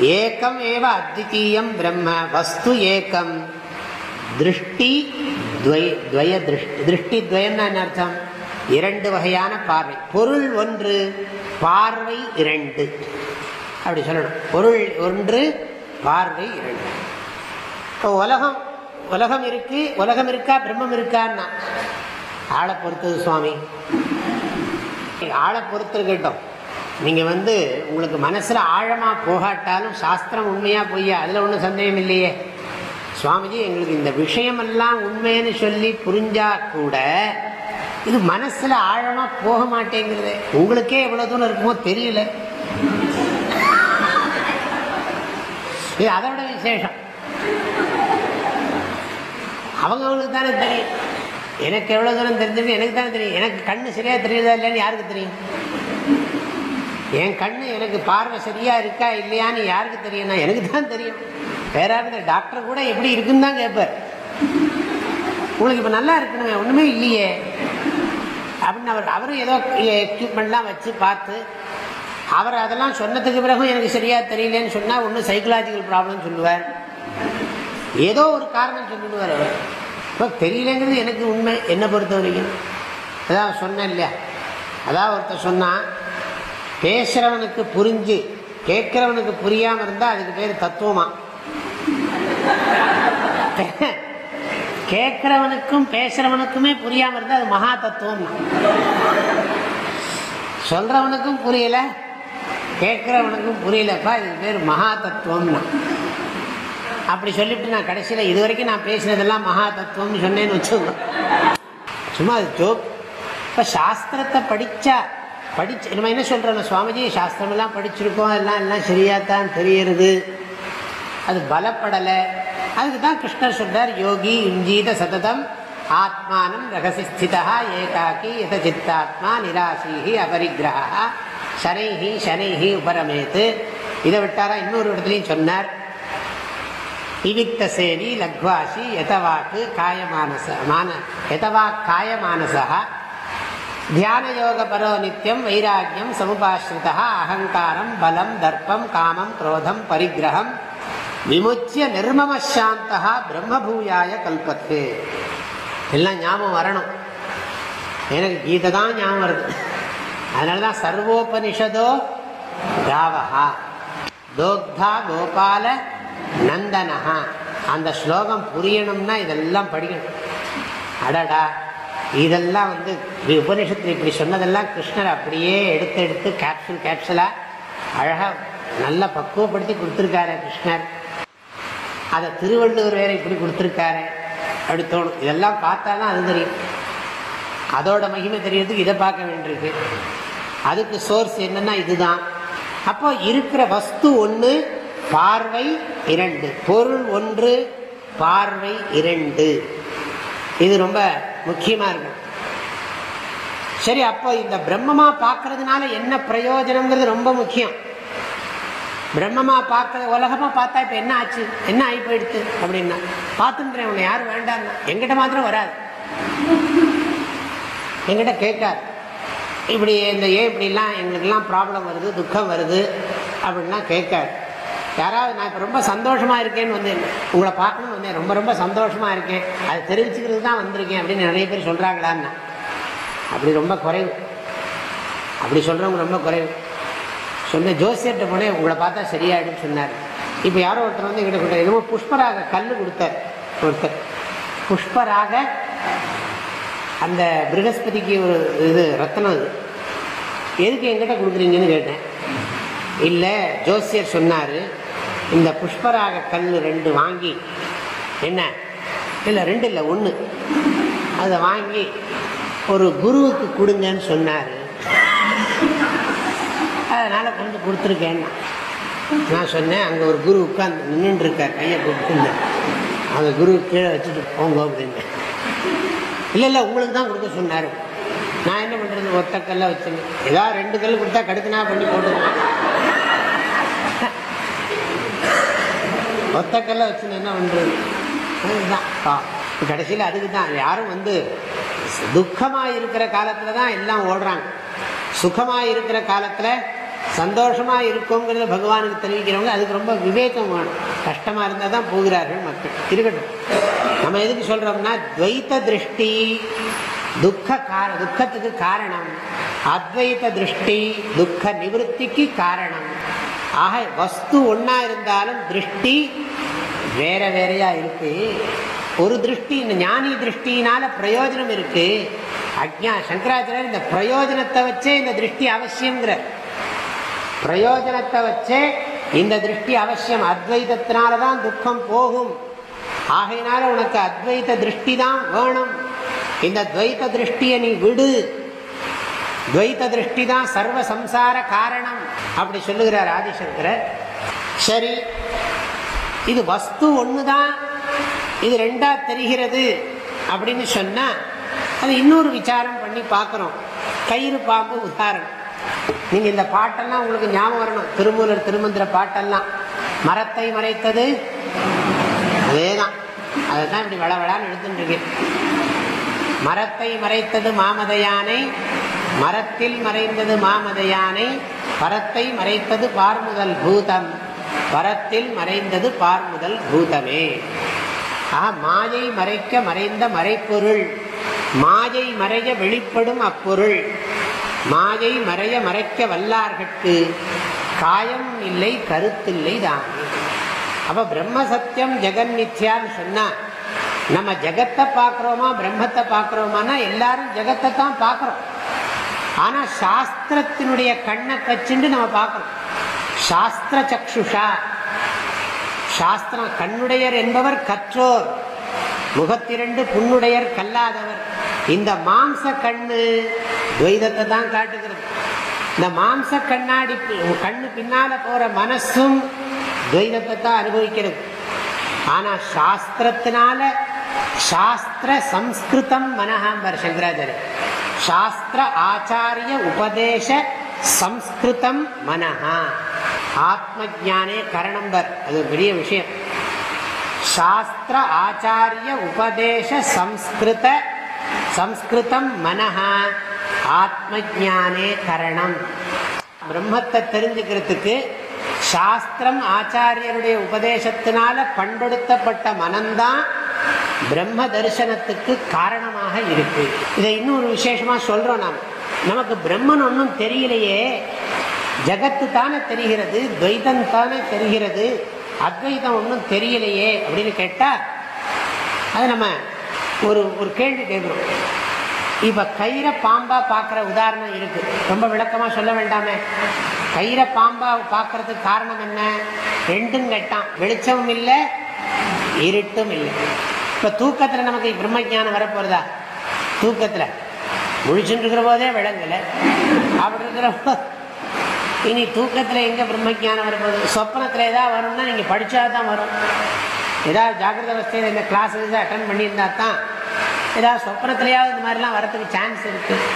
ஏக்கம் ஏவ அத்விதீயம் பிரம்ம வஸ்து ஏக்கம். திருஷ்டி துவய திருஷ்டி திருஷ்டி துவயம்னா என்ன அர்த்தம்? இரண்டு வகையான பார்வை. பொருள் ஒன்று பார்வை இரண்டு. அப்படி சொல்லணும். பொருள் ஒன்று பார்வை இரண்டு. இப்போ உலகம் உலகம் இருக்கு உலகம் இருக்கா பிரம்மம் இருக்கான்னா? ஆளை பொறுத்தது சுவாமி. ஆளை பொறுத்திருக்கட்டும் நீங்கள் வந்து உங்களுக்கு மனசில் ஆழமாக போகாட்டாலும் சாஸ்திரம் உண்மையாக பொய்யா அதில் ஒன்றும் சந்தேகம் இல்லையே. சுவாமிஜி எங்களுக்கு இந்த விஷயமெல்லாம் உண்மைன்னு சொல்லி புரிஞ்சா கூட இது மனசில் ஆழமாக போக மாட்டேங்கிறது உங்களுக்கே எவ்வளோ தூரம் இருக்குமோ தெரியல. இது அதோட விசேஷம். அவங்கவுங்களுக்கு தானே தெரியும். எனக்கு எவ்வளோ தூரம் தெரிஞ்சிருக்கு எனக்கு தானே தெரியும். எனக்கு கண்ணு சரியாக தெரியுதா இல்லைன்னு யாருக்கு தெரியும்? என் கண்ணு எனக்கு பார்வை சரியா இருக்கா இல்லையான்னு யாருக்கு தெரியும் எனக்கு தான் தெரியும். வேற யாருந்த டாக்டர் கூட எப்படி இருக்குன்னு தான் கேட்பார் உங்களுக்கு இப்போ நல்லா இருக்கணுங்க ஒன்றுமே இல்லையே. அப்படின்னு அவர் அவரும் ஏதோ எக்யூப்மெண்ட்லாம் வச்சு பார்த்து அவர் அதெல்லாம் சொன்னதுக்கு பிறகும் எனக்கு சரியாக தெரியலன்னு சொன்னால் ஒன்றும் சைக்கலாஜிக்கல் ப்ராப்ளம்னு சொல்லுவார். ஏதோ ஒரு காரணம் சொல்லிடுவார் அவர். இப்போ தெரியலங்கிறது எனக்கு உண்மை. என்னை பொறுத்த வரைக்கும் அதான் சொன்னேன் இல்லையா? அதான் ஒருத்தர் சொன்னான். பேசுறவனுக்கு புரிஞ்சு கேட்கிறவனுக்கு புரியாம இருந்தா அதுக்கு பேர் தத்துவமா? கேட்கிறவனுக்கும் பேசுறவனுக்குமே புரியாம இருந்தா அது மகா தத்துவம்? சொல்றவனுக்கும் புரியல கேட்கிறவனுக்கும் புரியலப்பா இதுக்கு பேர் மகா தத்துவம்னா. அப்படி சொல்லிட்டு நான் கடைசியில் இது வரைக்கும் நான் பேசினதெல்லாம் மகா தத்துவம்னு சொன்னேன்னு வச்சுக்கோங்க. சும்மா அது ஜோக். இப்போ சாஸ்திரத்தை படித்தா படிச்சு நம்ம என்ன சொல்கிறோம் சுவாமிஜி சாஸ்திரமெல்லாம் படிச்சிருக்கோம் எல்லாம் எல்லாம் சரியாத்தான் தெரியறது அது பலப்படலை. அதுக்கு தான் கிருஷ்ணர் சொல்கிறார் யோகி இஞ்சீத சததம் ஆத்மானம் ரகசிஸ்திதா ஏகாக்கி யத சித்தாத்மா நிராசீகி அபரிக்கிரகா சனைஹி சனைஹி உபரமேத்து. இதை விட்டாரா? இன்னொரு இடத்துலையும் சொன்னார். விவிக்த சேவி லக்வாசி எதவாக்கு காயமானச மான எதவாக் காயமானசா தியான யோக பரோ நித்தியம் வைராக்கியம் சமுபாஸ்ரிதா அகங்காரம் பலம் தர்ப்பம் காமம் குரோதம் பரிகிரகம் விமுச்சிய நிர்மமசாந்தா பிரம்மபூயாய கல்பத்து எல்லாம் ஞாபகம் வரணும். எனக்கு கீதை தான் ஞாபகம் வருது. அதனால தான் சர்வோபனிஷதோ ராவஹா தோக்தா கோபால நந்தனஹா. அந்த ஸ்லோகம் புரியணும்னா இதெல்லாம் படிக்கணும். அடடா. இதெல்லாம் வந்து உபனிஷத்தில் இப்படி சொன்னதெல்லாம் கிருஷ்ணர் அப்படியே எடுத்து எடுத்து கேப்சூல் கேப்சலாக அழகாக நல்லா பக்குவப்படுத்தி கொடுத்துருக்காரு கிருஷ்ணர். அதை திருவள்ளுவர் வேற இப்படி கொடுத்துருக்காரு. அப்படி தோணும் இதெல்லாம் பார்த்தா தான் அது தெரியும். அதோட மகிமை தெரியறதுக்கு இதை பார்க்க வேண்டியிருக்கு. அதுக்கு சோர்ஸ் என்னன்னா இதுதான். அப்போ இருக்கிற வஸ்து ஒன்று பார்வை இரண்டு. பொருள் ஒன்று பார்வை இரண்டு. இது ரொம்ப முக்கியமா இருக்கும் சரி அப்போ இந்த பிரம்மமா பார்க்கறதுனால என்ன பிரயோஜனம்ங்கிறது ரொம்ப முக்கியம். பிரம்மமா பார்க்கறது உலகமா பார்த்தா இப்ப என்ன ஆச்சு? என்ன ஆகி போயிடுச்சு அப்படின்னா பார்த்துன்றேன் உன்னை யாரும் வேண்டாம் எங்கிட்ட மாத்திரம் வராது. எங்கிட்ட கேட்காது. இப்படி இந்த ஏன் இப்படிலாம் எங்களுக்கெல்லாம் ப்ராப்ளம் வருது துக்கம் வருது அப்படின்லாம் கேட்காது. யாராவது நான் இப்போ ரொம்ப சந்தோஷமாக இருக்கேன்னு வந்து உங்களை பார்க்கணும்னு வந்தேன். ரொம்ப ரொம்ப சந்தோஷமாக இருக்கேன். அது தெரிவிச்சுக்கிறது தான் வந்திருக்கேன் அப்படின்னு நிறைய பேர் சொல்கிறாங்களான்னு அப்படி ரொம்ப குறைவு. அப்படி சொல்கிறவங்க ரொம்ப குறைவு. சொன்ன ஜோசியர்கிட்ட போனே உங்களை பார்த்தா சரியாயிடுன்னு சொன்னார். இப்போ யாரோ ஒருத்தர் வந்து எங்கிட்ட கொடுத்தாரு என்னமோ புஷ்பராக கல் கொடுத்தார். ஒருத்தர். புஷ்பராக அந்த பிருகஸ்பதிக்கு ஒரு இது ரத்னம் அது. எதுக்கு எங்கிட்ட கொடுக்குறீங்கன்னு கேட்டேன். இல்லை ஜோசியர் சொன்னார் இந்த புஷ்பராக கல் ரெண்டு வாங்கி என்ன? இல்லை ரெண்டு இல்லை ஒன்று அதை வாங்கி ஒரு குருவுக்கு கொடுங்கன்னு சொன்னார். அதனால் கொண்டு கொடுத்துருக்கேன்னா நான் சொன்னேன் அங்கே ஒரு குரு உட்காந்து நின்றுருக்கார் கையை கொடுத்துருந்தேன் அந்த குரு கீழே வச்சுட்டு போங்க அப்படின்னு. இல்லை இல்லை உங்களுக்கு தான் கொடுக்க சொன்னார். நான் என்ன பண்ணுறது ஒத்த கல்லை வச்சுங்க ஏதாவது ரெண்டு கல் கொடுத்தா கடுக்குனா பண்ணி போட்டுருவேன். ஒத்த கல்லை வச்சுன்னு என்ன பண்ணுறது அதுதான். கடைசியில் அதுக்கு தான் யாரும் வந்து துக்கமாக இருக்கிற காலத்தில் தான் எல்லாம் ஓடுறாங்க. சுகமாக இருக்கிற காலத்தில் சந்தோஷமாக இருக்குங்கிறத பகவானுக்கு தெரிவிக்கிறவங்க அதுக்கு ரொம்ப விவேகம் வேணும். கஷ்டமாக இருந்தால் தான் போகிறார்கள் மக்கள். இருக்கட்டும். நம்ம எதுக்கு சொல்கிறோம்னா துவைத்த திருஷ்டி துக்க கார துக்கத்துக்கு காரணம். அத்வைத திருஷ்டி துக்க நிவர்த்திக்கு காரணம். ஆக வஸ்து ஒன்றா இருந்தாலும் திருஷ்டி வேற வேறையா இருக்கு. ஒரு திருஷ்டி இந்த ஞானி திருஷ்டினால பிரயோஜனம் இருக்கு. அஜ்ஞா சங்கராச்சாரியர் இந்த பிரயோஜனத்தை வச்சே இந்த திருஷ்டி அவசியங்கிற பிரயோஜனத்தை வச்சே இந்த திருஷ்டி அவசியம். அத்வைதத்தினால தான் துக்கம் போகும். ஆகையினால உனக்கு அத்வைத திருஷ்டி தான் வேணும். இந்த துவைத்த திருஷ்டியை நீ விடு. துவைத்த திருஷ்டி தான் சர்வ சம்சார காரணம் அப்படி சொல்லுகிறார் ஆதிசங்கரர். சரி இது வஸ்து ஒண்ணுதான் இது ரெண்டா தெரிகிறது அப்படின்னு சொன்னா அது இன்னொரு விசாரம் பண்ணி பார்க்குறோம். கயிறு பாம்பு உதாரணம். நீங்க இந்த பாட்டெல்லாம் உங்களுக்கு ஞாபகம் வரணும். திருமூலர் திருமந்திர பாட்டெல்லாம். மரத்தை மறைத்தது அதேதான். அதுதான் இப்படி வளவளான்னு எடுத்துட்டு இருக்கேன் மரத்தை மறைத்தது மாமதையானை மரத்தில் மறைந்தது மாமதையானை பரத்தை மறைத்தது பார்முதல் பூதம். பரத்தில் மறைந்தது பார்முதல் பூதமே. ஆ மாயை மறைக்க மறைந்த மறைப்பொருள். மாயை மறைய வெளிப்படும் அப்பொருள். மாயை மறைய மறைக்க வல்லார்கட்கு காயம் இல்லை கருத்தில்லை தானே. அப்ப பிரம்ம சத்தியம் ஜெகன் மித்யான்னு சொன்னா நம்ம ஜெகத்தை பார்க்குறோமா பிரம்மத்தை பார்க்குறோமானா எல்லாரும் ஜெகத்தை தான் பார்க்குறோம். ஆனா சாஸ்திரத்தினுடைய கண்ணை கச்சுண்டு நம்ம பார்க்கணும். சாஸ்திர சக்ஷுஷா. சாஸ்திரம் கண்ணுடையர் என்பவர் கற்றோர். முகத்திரண்டு புண்ணுடையர் கல்லாதவர். இந்த மாம்ச கண்ணு துவைதத்தை தான் காட்டுகிறது. இந்த மாம்ச கண்ணாடி கண்ணு பின்னால போற மனசும் துவைதத்தை தான் அனுபவிக்கிறது. ஆனா சாஸ்திரத்தினால சாஸ்திர சம்ஸ்கிருதம் மனஹாம்பர் சங்கராச்சாரியர். சாஸ்திர ஆச்சாரிய உபதேச சம்ஸ்கிருதம் மனஹா ஆத்ம ஜானே கரணம்பர் அது பெரிய விஷயம் சாஸ்திர ஆச்சாரிய உபதேச சம்ஸ்கிருத சம்ஸ்கிருதம் மனஹா ஆத்ம ஜானே கரணம் பிரம்மத்தை தெரிஞ்சுக்கிறதுக்கு சாஸ்திரம் ஆச்சாரியருடைய உபதேசத்தினால பண்படுத்தப்பட்ட மனம்தான் பிரம்ம தரிசனத்துக்கு காரணமாக இருக்கு. இதை இன்னொரு விசேஷமா சொல்றோம் நாம். நமக்கு பிரம்மன் ஒன்றும் தெரியலையே. ஜகத்து தானே தெரிகிறது துவைதம் தானே தெரிகிறது அத்வைதம் ஒன்றும் தெரியலையே அப்படின்னு கேட்டா அது நம்ம ஒரு ஒரு கேள்வி கேட்குறோம். இப்ப கயிறை பாம்பா பார்க்குற உதாரணம் இருக்கு. ரொம்ப விளக்கமா சொல்ல வேண்டாமே. கயிறை பாம்பா பார்க்கறதுக்கு காரணம் என்ன? ரெண்டும் கேட்டான். வெளிச்சமும் இல்லை இருட்டும் இல்லை. இப்போ தூக்கத்தில் நமக்கு பிரம்ம ஜானம் வரப்போகிறதா தூக்கத்தில். முழிச்சுட்டு இருக்கிற போதே விளங்கலை. அப்படி இருக்கிற இனி தூக்கத்தில் எங்கே பிரம்ம ஜானம் வரப்போகுது? சொப்பனத்தில் ஏதாவது வரும்னா நீங்கள் படித்தா தான் வரும். ஏதாவது ஜாகிரத அவஸ்தையில் இந்த கிளாஸஸ் அட்டன் பண்ணியிருந்தா தான் ஏதாவது சொப்பனத்திலேயாவது இந்த மாதிரிலாம் வரத்துக்கு சான்ஸ் இருக்குது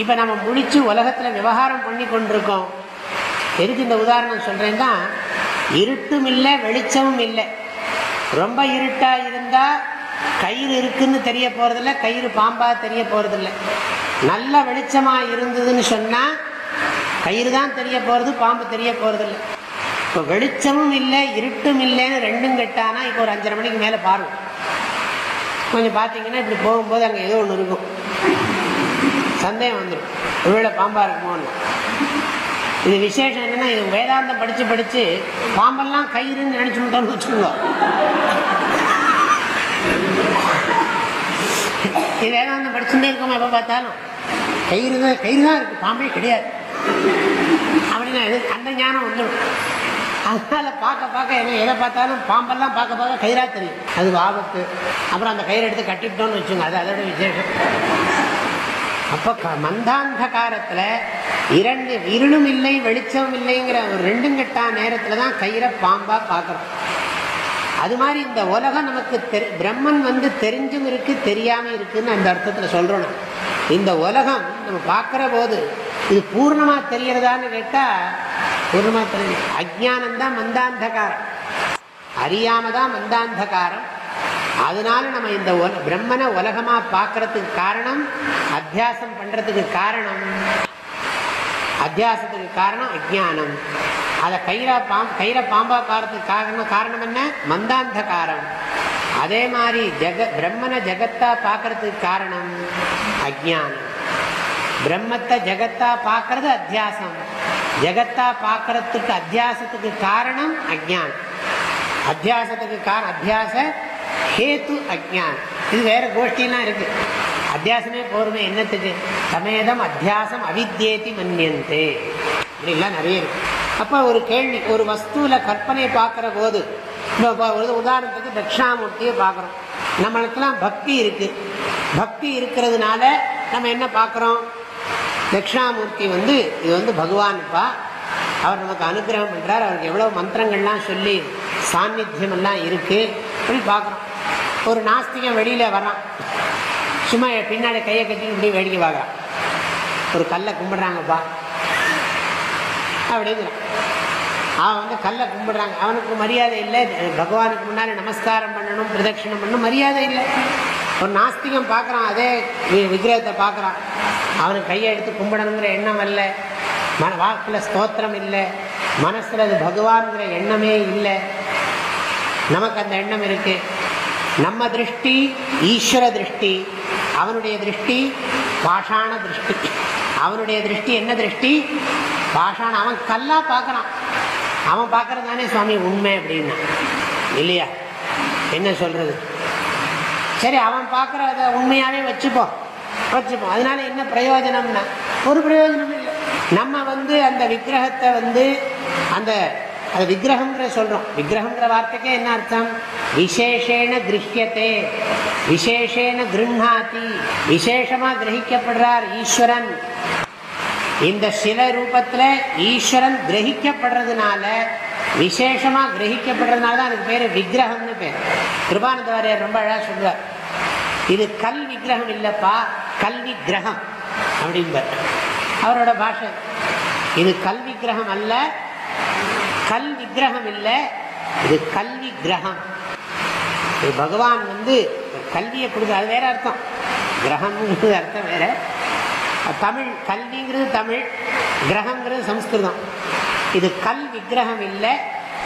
இப்போ நம்ம முடித்து உலகத்தில் விவகாரம் பண்ணி கொண்டிருக்கோம். எதுக்கு இந்த உதாரணம் சொல்றேன்னா இருட்டும் இல்லை வெளிச்சமும் இல்லை. ரொம்ப இருட்டா இருந்தா கயிறு இருக்குன்னு தெரிய போறதில்ல கயிறு பாம்பா தெரிய போகிறதில்ல நல்ல வெளிச்சமா இருந்ததுன்னு சொன்னா கயிறு தான் தெரிய போறது பாம்பு தெரிய போகிறதில்ல இப்போ வெளிச்சமும் இல்லை இருட்டும் இல்லைன்னு ரெண்டும் கெட்டானா இப்போ ஒரு அஞ்சரை மணிக்கு மேலே பாருங்க கொஞ்சம் பார்த்தீங்கன்னா இப்படி போகும்போது அங்கே ஏதோ ஒன்று இருக்கும். சந்தேகம் வந்துடும் ஒருவேளை பாம்பா இருக்குமோன்னு. இது விசேஷம் என்னன்னா இது வேதாந்தம் படிச்சு படிச்சு பாம்பெல்லாம் கயிறுன்னு நினைச்சு விட்டோம்னு வச்சுக்கோங்க. இது வேதாந்தம் படிச்சுட்டே இருக்கோம் எப்போ பார்த்தாலும்? கயிறு தான் கயிறு தான் இருக்கு பாம்பே கிடையாது. அப்படின்னா அந்த ஞானம் வந்துடும் அதனால பார்க்க பார்க்க என்ன எதை பார்த்தாலும் பாம்பெல்லாம் பார்க்க பார்க்க கயிறா தெரியும். அது ஆபத்து. அப்புறம் அந்த கயிறு எடுத்து கட்டிவிட்டோம்னு வச்சுங்க அது அதோட விசேஷம். அப்போ மந்தாந்தகாரத்தில் இரண்டு இருளும் இல்லை வெளிச்சம் இல்லைங்கிற ஒரு ரெண்டும் கெட்டா நேரத்தில் தான் கயிறை பாம்பா பார்க்குறோம் அது மாதிரி இந்த உலகம் நமக்கு தெரி பிரம்மன் வந்து தெரிஞ்சும் இருக்கு தெரியாம இருக்குன்னு அந்த அர்த்தத்தில் சொல்றோம். இந்த உலகம் நம்ம பார்க்குற போது இது பூர்ணமா தெரியறதான்னு கேட்டா பூர்ணமா தெரியும். அஜானம் தான் மந்தாந்தகாரம். அறியாம தான் மந்தாந்தகாரம். அதனால நம்ம இந்த பிரம்மனை உலகமா பார்க்கறதுக்கு காரணம் அத்தியாசம் பண்றதுக்கு காரணம். அத்தியாசத்துக்கு காரணம் அஜானம் அதை கயிறா பாம் கயிறை பாம்பா பார்க்கறதுக்கு காரணம் காரணம் என்ன? மந்தாந்தகாரம். அதே மாதிரி ஜெக பிரம்மனை ஜெகத்தா பார்க்கறதுக்கு காரணம் அஜானம் பிரம்மத்தை ஜெகத்தா பார்க்கறது அத்தியாசம். ஜெகத்தா பார்க்கறதுக்கு அத்தியாசத்துக்கு காரணம் அஜானம் அத்தியாசத்துக்கு காரணம் அத்தியாச ஹேத்து அஜான் இது வேற கோஷ்டிலாம் இருக்கு. அத்தியாசமே போருமே என்னத்துக்கு? சமேதம் அத்தியாசம் அவித்யேதி மன்னியந்தே. அப்படின்லாம் நிறைய இருக்கு. அப்போ ஒரு கேள்வி ஒரு வஸ்துவில் கற்பனை பார்க்குற போது இப்போ ஒரு உதாரணத்துக்கு தட்சிணாமூர்த்தியை பார்க்குறோம். நம்மளுக்கெல்லாம் பக்தி இருக்கு. பக்தி இருக்கிறதுனால நம்ம என்ன பார்க்குறோம்? தட்சிணாமூர்த்தி வந்து இது வந்து பகவான்ப்பா. அவர் நமக்கு அனுகிரகம் பண்ணுறார் அவருக்கு எவ்வளோ மந்திரங்கள்லாம் சொல்லி சாநித்தியம் எல்லாம் இருக்கு. அப்படி பார்க்குறோம். ஒரு நாஸ்திகம் வெளியில் வரான். சும்மா பின்னாடி கையை கட்டிட்டு இப்படி வேடிக்கை பார்க்குறான். ஒரு கல்லை கும்பிடுறாங்கப்பா. அப்படிங்கிறான். அவன் வந்து கல்லை கும்பிடுறாங்க. அவனுக்கு மரியாதை இல்லை. பகவானுக்கு முன்னாடி நமஸ்காரம் பண்ணணும் பிரதட்சிணம் பண்ணணும் மரியாதை இல்லை. ஒரு நாஸ்திகம் பார்க்குறான். அதே வி- விக்கிரகத்தை பார்க்குறான். அவனுக்கு கையை எடுத்து கும்பிடணுங்கிற எண்ணம் அல்ல. மன வாக்கில் ஸ்தோத்திரம் இல்லை. மனசில் அது பகவான்கிற எண்ணமே இல்லை. நமக்கு அந்த எண்ணம் இருக்குது நம்ம திருஷ்டி ஈஸ்வர திருஷ்டி அவனுடைய திருஷ்டி பாஷாண திருஷ்டி. அவனுடைய திருஷ்டி என்ன திருஷ்டி? பாஷான அவன் கல்லா பார்க்கறான். அவன் பார்க்கறது தானே சுவாமி உண்மை அப்படின்னா. இல்லையா? என்ன சொல்றது? சரி அவன் பார்க்கறத உண்மையாவே வச்சுப்போம். வச்சுப்போம். அதனால என்ன பிரயோஜனம்னா ஒரு பிரயோஜனம் இல்லை. நம்ம வந்து அந்த விக்கிரகத்தை வந்து அந்த அது விக்கிரகம்ங்கிற சொல்கிறோம் விக்கிரகங்கிற வார்த்தைக்கே என்ன அர்த்தம்? விசேஷேன கிரகியத்தே விசேஷேன கிருண்ணாதி விசேஷமாக கிரகிக்கப்படுறார் ஈஸ்வரன். இந்த சில ரூபத்தில் ஈஸ்வரன் கிரகிக்கப்படுறதுனால விசேஷமாக கிரகிக்கப்படுறதுனால தான் அதுக்கு பேர் விக்கிரகம்னு பேர். கிருபானந்தவாரியர் ரொம்ப அழகாக சொல்லுவார். இது கல் விக்கிரகம் இல்லைப்பா கல்வி கிரகம் அப்படின்பார் அவரோட பாஷை. இது கல்வி கிரகம் அல்ல கல் விக்கிரகம் இல்லை இது கல்வி கிரகம் இது பகவான் வந்து கல்வியை கொடுக்குற அது வேற அர்த்தம். கிரகம்ங்கிறது அர்த்தம் வேற. தமிழ் கல்விங்கிறது தமிழ் கிரகங்கிறது சம்ஸ்கிருதம். இது கல் விக்கிரகம் இல்லை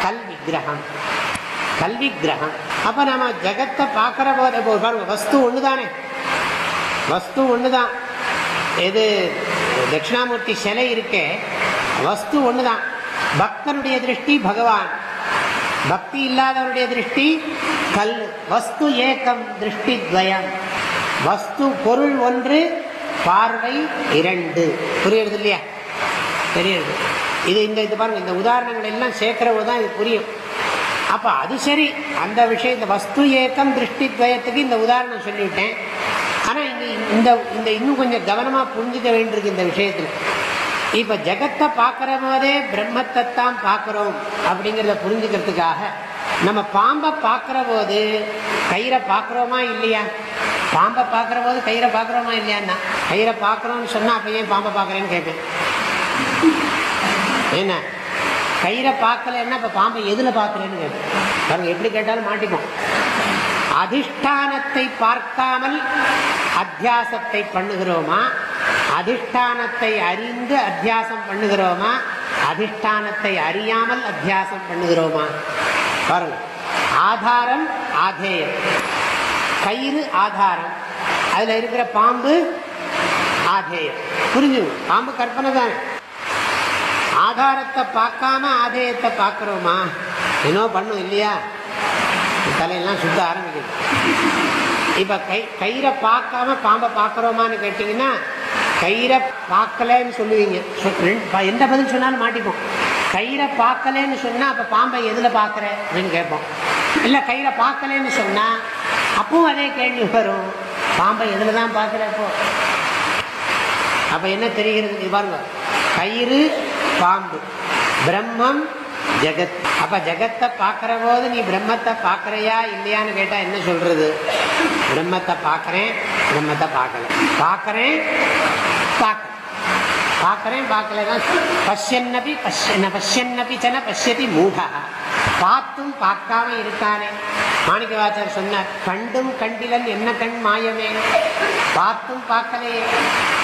கல் விக்கிரகம் கல்வி கிரகம் அப்போ நம்ம ஜெகத்தை பார்க்குற போது இப்போ பாருங்க வஸ்து ஒன்று தானே வஸ்து ஒன்று தான் எது தட்சிணாமூர்த்தி சிலை இருக்கே வஸ்து ஒன்று தான் பக்தனுடைய திருஷ்டி பகவான். பக்தி இல்லாதவருடைய திருஷ்டி கல் வஸ்து ஏக்கம் திருஷ்டி துவயம். வஸ்து பொருள் ஒன்று பார்வை இரண்டு. புரியுறது இல்லையா? தெரியுது. இது இந்த இது பாருங்க இந்த உதாரணங்கள் எல்லாம் சேர்க்கிறவங்க தான் இது புரியும். அப்ப அது சரி. அந்த விஷயம் இந்த வஸ்து ஏக்கம் திருஷ்டி துவயத்துக்கு இந்த உதாரணம் சொல்லிவிட்டேன். ஆனா இங்கே இந்த இந்த இன்னும் கொஞ்சம் கவனமா புரிஞ்சுக்க வேண்டியிருக்கு இந்த விஷயத்துல. இப்ப ஜெகத்தை பார்க்கிற போதே பிரம்மத்தை தான் பார்க்கிறோம் அப்படிங்கிறத புரிஞ்சுக்கிறதுக்காக நம்ம பாம்பை பார்க்கிற போது கயிறை பார்க்குறோமா இல்லையா? பாம்பை பார்க்கிற போது கயிறை பார்க்குறோமா இல்லையான்னா? கயிறை பார்க்குறோம்னு சொன்னா அப்ப ஏன் பாம்பை பார்க்குறேன்னு கேட்பேன். என்ன? கயிறை பார்க்கலன்னா இப்ப பாம்பை எதுல பார்க்குறேன்னு கேட்பேன். பாருங்க எப்படி கேட்டாலும் மாட்டிப்போம். அதிஷ்டானத்தை பார்க்காமல் அத்தியாசத்தை பண்ணுகிறோமா? அதிஷ்டானத்தை அறிந்து அத்தியாசம் பண்ணுகிறோமா? அதிஷ்டானத்தை அறியாமல் அத்தியாசம் பண்ணுகிறோமா? பாருங்க. ஆதாரம் ஆதேயம். கயிறு ஆதாரம். அதில் இருக்கிற பாம்பு ஆதேயம். புரிஞ்சு பாம்பு கற்பனை தானே? ஆதாரத்தை பார்க்காம ஆதேயத்தை பார்க்குறோமா? என்னோ பண்ணும் இல்லையா? தலையெல்லாம் சுத்த ஆரம்பிக்குது. இப்போ கை கயிறை பார்க்காம பாம்பை பார்க்குறோமான்னு கேட்டிங்கன்னா கயிறை பார்க்கலன்னு சொல்லுவீங்க. சொ- ரெண்டு- ப- எந்த பதில் சொன்னாலும் மாட்டிப்போம். கயிறை பார்க்கலன்னு சொன்னால் அப்போ பாம்பை எதில் பார்க்குற அப்படின்னு கேட்போம். இல்லை கயிறை பார்க்கலன்னு சொன்னால் அப்பவும் அதே கேள்வி வரும். பாம்பை எதில் தான் பார்க்குற இப்போ? அப்போ என்ன தெரிகிறது? இது பாருங்க. கயிறு பாம்பு. பிரம்மம் ஜெகத் அப்ப ஜெகத்தை பார்க்கிற போது நீ பிரம்மத்தை பார்க்கறையா இல்லையான்னு கேட்டா என்ன சொல்றது? பிரம்மத்தை பார்க்கறேன் பிரம்மத்தை பார்க்கல. பார்க்கறேன் பார்க்க பார்க்கறேன் பார்க்கலன்னா பஷ்யன்னபி பஷ்யன பஷ்யன்னபி சன பஷ்யதி மூடா. பார்த்தும் பார்க்காம இருக்கானே. மாணிக்கவாச்சர் சொன்னார் கண்டும் கண்டிலன் என்ன கண் மாயமே? பார்த்தும் பார்க்கலையே.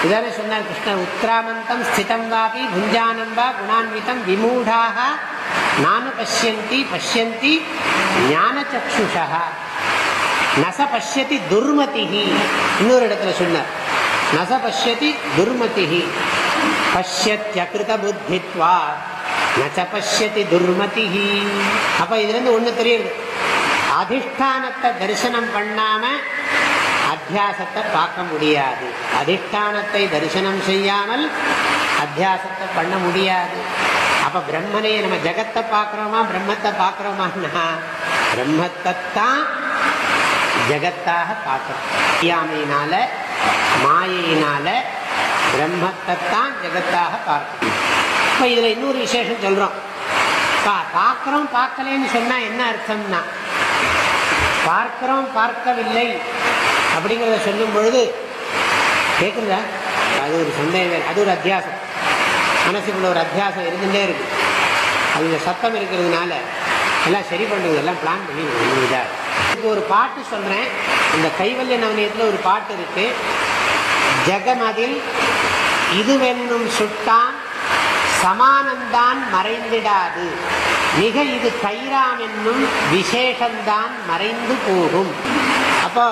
இதானே சொன்னார் கிருஷ்ணர் உத்ராமந்தம் ஸ்திதம் வாபி குஞ்சானம் வா குணான்விதம் விமூடாக நானு பசியந்தி பஷ்யந்தி ஞானச்சக்ஷுஷா நச பசியதி துர்மதிஹி இன்னொரு இடத்துல சொன்னார். நச பசியதி துர்மதிஹி பசியத்யகிருத புத்தித்வா நச்ச பசியதி துர்மதிஹி அப்போ இதுலேருந்து ஒன்று தெரியுது. அதிஷ்டானத்தை தரிசனம் பண்ணாம அத்தியாசத்தை பார்க்க முடியாது. அதிஷ்டானத்தை தரிசனம் செய்யாமல் அத்தியாசத்தை பண்ண முடியாது. அப்ப பிரம்மனையே நம்ம ஜெகத்தை பார்க்கிறோமா பிரம்மத்தை பார்க்கிறோமான்னா பிரம்மத்தைத்தான் ஜெகத்தாக பார்க்கிறோம். அறியாமையினால மாயினால பிரம்மத்தைத்தான் ஜெகத்தாக பார்க்கணும் இப்போ இதில் இன்னொரு விசேஷம் சொல்கிறோம் பா பார்க்குறோம் பார்க்கலன்னு சொன்னால் என்ன அர்த்தம்னா பார்க்கிறோம் பார்க்கவில்லை அப்படிங்கிறத சொல்லும் பொழுது கேட்குறதா அது ஒரு சந்தேகம் அது ஒரு அத்தியாசம். மனசுக்குள்ள ஒரு அத்தியாசம் இருந்துகிட்டே இருக்கு. அதில் சத்தம் இருக்கிறதுனால எல்லாம் சரி பண்ணுறது எல்லாம் பிளான் பண்ணி இதாக இப்போ ஒரு பாட்டு சொல்கிறேன் இந்த கைவல்ய நவனியத்தில் ஒரு பாட்டு இருக்குது ஜெகமதில் இதுவென்னும் சுட்டான் சமானந்தான் மறைந்திடாது. மிக இது கைராம் என்னும் விசேஷந்தான் மறைந்து போகும். அப்போ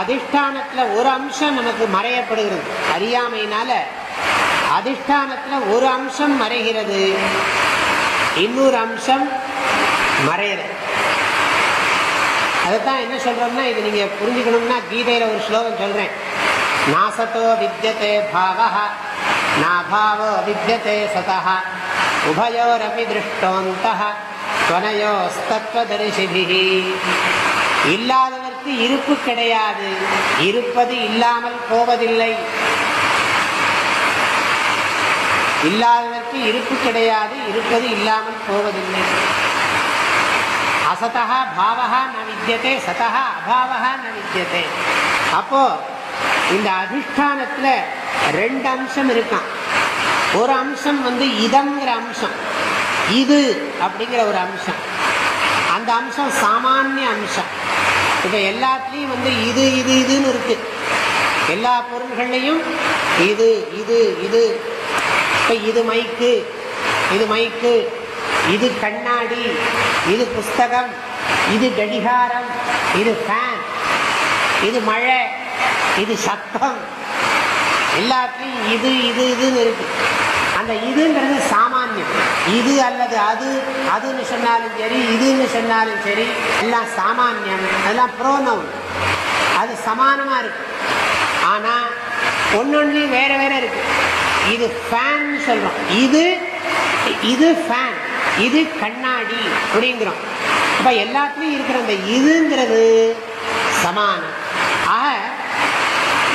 அதிஷ்டானத்தில் ஒரு அம்சம் நமக்கு மறையப்படுகிறது. அறியாமையினால அதிஷ்டானத்தில் ஒரு அம்சம் மறைகிறது. இன்னொரு அம்சம் மறையிறது அதைத்தான் என்ன சொல்றோம்னா இது நீங்க புரிஞ்சுக்கணும்னா கீதையில ஒரு ஸ்லோகம் சொல்றேன். நாசத்தோ வித்தியதே பாவா நாபாவோ வித்தியதே சதா உபயோரபி திருஷ்டோந்த துவனயோஸ்தத்வதரிசிபிகி இல்லாததற்கு இருப்பு கிடையாது. இருப்பது இல்லாமல் போவதில்லை. இல்லாததற்கு இருப்பு கிடையாது இருப்பது இல்லாமல் போவதில்லை. அசதா பாவகா ந வித்தியதே சதா அபாவகா ந வித்தியதே அப்போ இந்த அதிஷ்டானத்தில் ரெண்டு அம்சம் இருக்கான் ஒரு அம்சம் வந்து இதங்கிற அம்சம். இது அப்படிங்கிற ஒரு அம்சம். அந்த அம்சம் சாமானிய அம்சம். இப்போ எல்லாத்துலேயும் வந்து இது இது இதுன்னு இருக்கு. எல்லா பொருள்கள்லையும் இது இது இது இப்போ இது மைக்கு இது மைக்கு இது கண்ணாடி இது புஸ்தகம் இது கடிகாரம் இது ஃபேன் இது மழை இது சத்தம். எல்லாத்தையும் இது இது இதுன்னு இருக்கு. அந்த இதுங்கிறது சாமானியம். இது அல்லது அது அதுன்னு சொன்னாலும் சரி இதுன்னு சொன்னாலும் சரி எல்லாம் சாமானியம். அதெல்லாம் ப்ரோனவுன் அது சமானமாக இருக்கு. ஆனால் ஒன்று ஒன்று வேற வேற இருக்குது இது ஃபேன் சொல்றோம். இது இது ஃபேன் இது கண்ணாடி அப்படிங்கிறோம். அப்ப எல்லாத்துலயும் இருக்கிற அந்த இதுங்கிறது சமானம். ஆக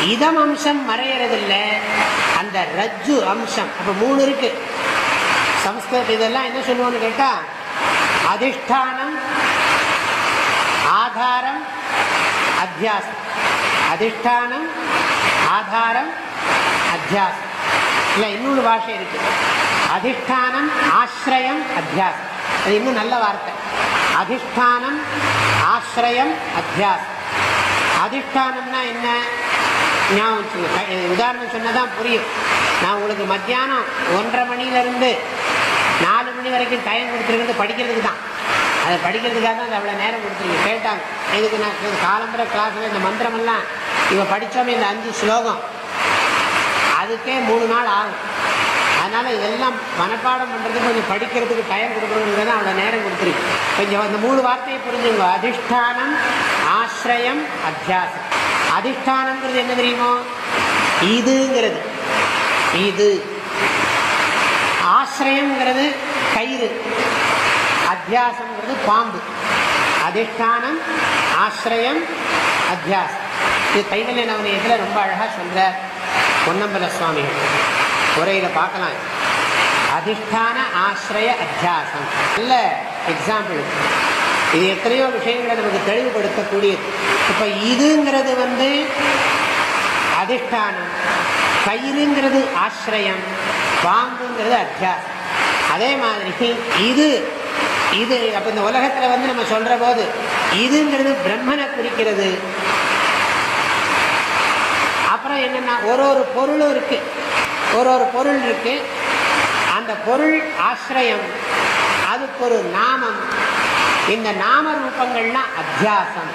இதம் அம்சம் மறையறதில்ல. அந்த ரஜ்ஜு அம்சம். அப்ப மூணு இருக்கு. சம்ஸ்கிருத இதெல்லாம் என்ன சொல்லுவோம்னு கேட்டா அதிஷ்டானம் ஆதாரம் அத்தியாசம். அதிஷ்டானம் ஆதாரம் அத்தியாசம். இல்லை இன்னொரு பாஷை இருக்குது அதிஷ்டானம் ஆசிரியம் அத்தியாசம். அது இன்னும் நல்ல வார்த்தை. அதிஷ்டானம் ஆசிரியம் அத்தியாசம். அதிஷ்டானம்னா என்ன? ஞாபகம் உதாரணம் சொன்னதான் புரியும். நான் உங்களுக்கு மத்தியானம் ஒன்றரை மணியிலிருந்து நாலு மணி வரைக்கும் டைம் கொடுத்துருக்கிறது படிக்கிறதுக்கு தான். அதை படிக்கிறதுக்காக தான் அவ்வளோ நேரம் கொடுத்துருக்கு கேட்டாங்க. இதுக்கு நான் காலம்புற கிளாஸில் இந்த மந்திரமெல்லாம் இவன் படித்தோமே இந்த அஞ்சு ஸ்லோகம். அதுக்கே மூணு நாள் ஆகும். அதனால் இதெல்லாம் மனப்பாடம் பண்ணுறது கொஞ்சம் படிக்கிறதுக்கு டைம் கொடுக்கணுங்கிறது தான் அவ்வளோ நேரம் கொடுத்துருக்கு. கொஞ்சம் அந்த மூணு வார்த்தையை புரிஞ்சுங்க. அதிஷ்டானம் ஆசிரியம் அத்தியாசம். அதிஷ்டானம்ங்கிறது என்ன தெரியுமோ? இதுங்கிறது. இது. ஆசிரியங்கிறது கயிறு. அத்தியாசங்கிறது பாம்பு. அதிஷ்டானம் ஆசிரியம் அத்தியாசம். இது கைவல்ய நவனியத்தில் ரொம்ப அழகாக சொல்கிறார் பொன்னம்பல சுவாமிகள் உரையில் பார்க்கலாம். அதிஷ்டான ஆசிரிய அத்தியாசம். நல்ல எக்ஸாம்பிள் இது எத்தனையோ விஷயங்களை நமக்கு தெளிவுபடுத்தக்கூடியது இப்போ இதுங்கிறது வந்து அதிஷ்டானம். கயிறுங்கிறது ஆசிரியம். பாம்புங்கிறது அத்தியாசம். அதே மாதிரி இது இது அப்போ இந்த உலகத்தில் வந்து நம்ம சொல்கிற போது இதுங்கிறது பிரம்மனை குறிக்கிறது. அப்புறம் என்னன்னா ஒரு ஒரு பொருளும் இருக்கு. ஒரு ஒரு பொருள் இருக்கு. அந்த பொருள் ஆசிரியம் அதுக்கு ஒரு நாமம். இந்த நாம ரூபங்கள்லாம் அத்தியாசம்.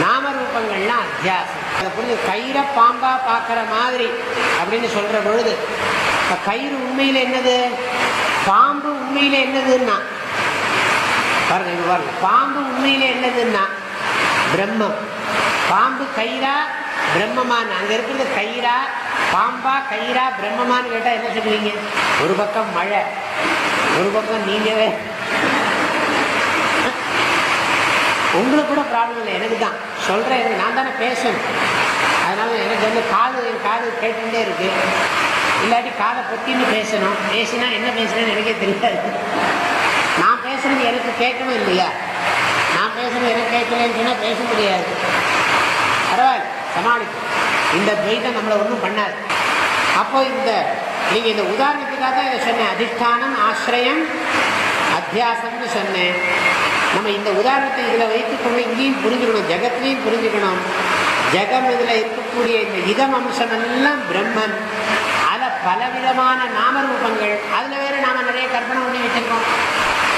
நாம ரூபங்கள்லாம் அத்தியாசம். அதை புரிஞ்சு கயிறை பாம்பா பார்க்குற மாதிரி அப்படின்னு சொல்ற பொழுது இப்போ கயிறு உண்மையில என்னது? பாம்பு உண்மையில என்னதுன்னா? பாருங்க இது பாருங்க. பாம்பு உண்மையில என்னதுன்னா பிரம்மம். பாம்பு கயிறா பிரம்மமான். அங்க இருக்கிறது கயிறா பாம்பா கயிறா பிரம்மமான்னு கேட்டா என்ன சொல்லுவீங்க? ஒரு பக்கம் மழை ஒரு பக்கம் நீங்கவே. உங்களுக்கு கூட ப்ராப்ளம் இல்லை எனக்கு தான். சொல்கிறேன் எனக்கு நான் தானே பேசணும். அதனால எனக்கு வந்து காது என் காது கேட்டுட்டே இருக்கு. இல்லாட்டி காதை பொத்தின்னு பேசணும். பேசினா என்ன பேசுறேன்னு எனக்கே தெரியாது. நான் பேசுறது எனக்கு கேட்கணும் இல்லையா? நான் நான் பேசுறது எனக்கு கேட்கலன்னு சொன்னால் பேச முடியாது. பரவாயில்ல. சமாளிக்கும். இந்த துவைதம் நம்மளை ஒன்றும் பண்ணாது. அப்போ இந்த நீங்கள் இந்த உதாரணத்துக்காக தான் இதை சொன்னேன். அதிஷ்டானம் ஆசிரியம் அத்தியாசம்னு சொன்னேன். நம்ம இந்த உதாரணத்தை இதில் வைத்துக்கொண்டு இங்கேயும் புரிஞ்சுக்கணும். ஜெகத்திலையும் புரிஞ்சுக்கணும். ஜெகம் இதில் இருக்கக்கூடிய இந்த இதம் அம்சம் எல்லாம் பிரம்மன். அதில் பலவிதமான நாமரூபங்கள். அதில் வேறு நாம் நிறைய கற்பனை பண்ணி வச்சுருக்கோம்.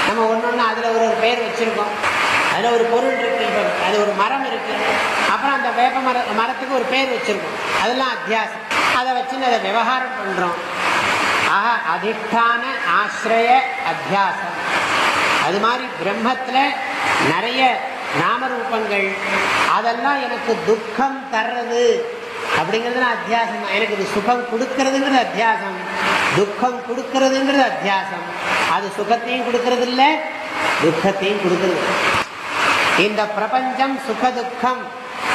நம்ம ஒன்று ஒன்று அதில் ஒரு ஒரு பெயர் வச்சுருக்கோம். அதில் ஒரு பொருள் இருக்குது இப்போ அது ஒரு மரம் இருக்குது அப்புறம் அந்த வேப்ப மர மரத்துக்கு ஒரு பேர் வச்சுருக்கோம். அதெல்லாம் அத்தியாசம். அதை வச்சுன்னு அதை விவகாரம் பண்ணுறோம் ஆக அதிஷ்டான ஆசிரிய அத்தியாசம். அது மாதிரி பிரம்மத்தில் நிறைய நாமரூபங்கள். அதெல்லாம் எனக்கு துக்கம் தர்றது. அப்படிங்கிறது அத்தியாசம். எனக்கு இது சுகம் கொடுக்கறதுங்கிறது அத்தியாசம். துக்கம் கொடுக்கறதுங்கிறது அத்தியாசம். அது சுகத்தையும் கொடுக்கறது இல்லை துக்கத்தையும் கொடுக்கறது இந்த பிரபஞ்சம் சுக துக்கம்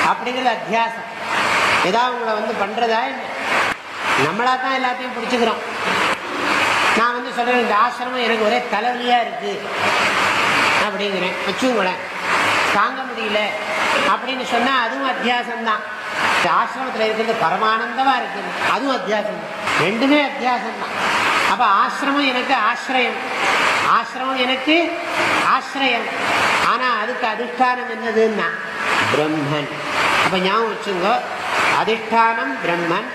அப்படிங்கிறது அத்தியாசம். ஏதாவது உங்களை வந்து பண்ணுறதா நம்மளா தான் எல்லாத்தையும் பிடிச்சிக்கிறோம். நான் வந்து சொல்கிறேன் இந்த ஆசிரமம் எனக்கு ஒரே தலைவலியாக இருக்குது அப்படிங்கிறேன். வச்சுங்களேன் தாங்க முடியல. அப்படின்னு சொன்னால் அதுவும் அத்தியாசம்தான். இந்த ஆசிரமத்தில் இருக்கிறது பரமானந்தமாக இருக்குது. அதுவும் அத்தியாசம். ரெண்டுமே அத்தியாசம் தான் அப்போ ஆசிரமம் எனக்கு ஆசிரியம். ஆசிரமம் எனக்கு ஆசிரியம். அதுக்கு அதிஷ்டானம் என்னதுன்னா பிரம்மன். அப்போ ஞாபகம் வச்சுங்க. அதிஷ்டானம் பிரம்மன்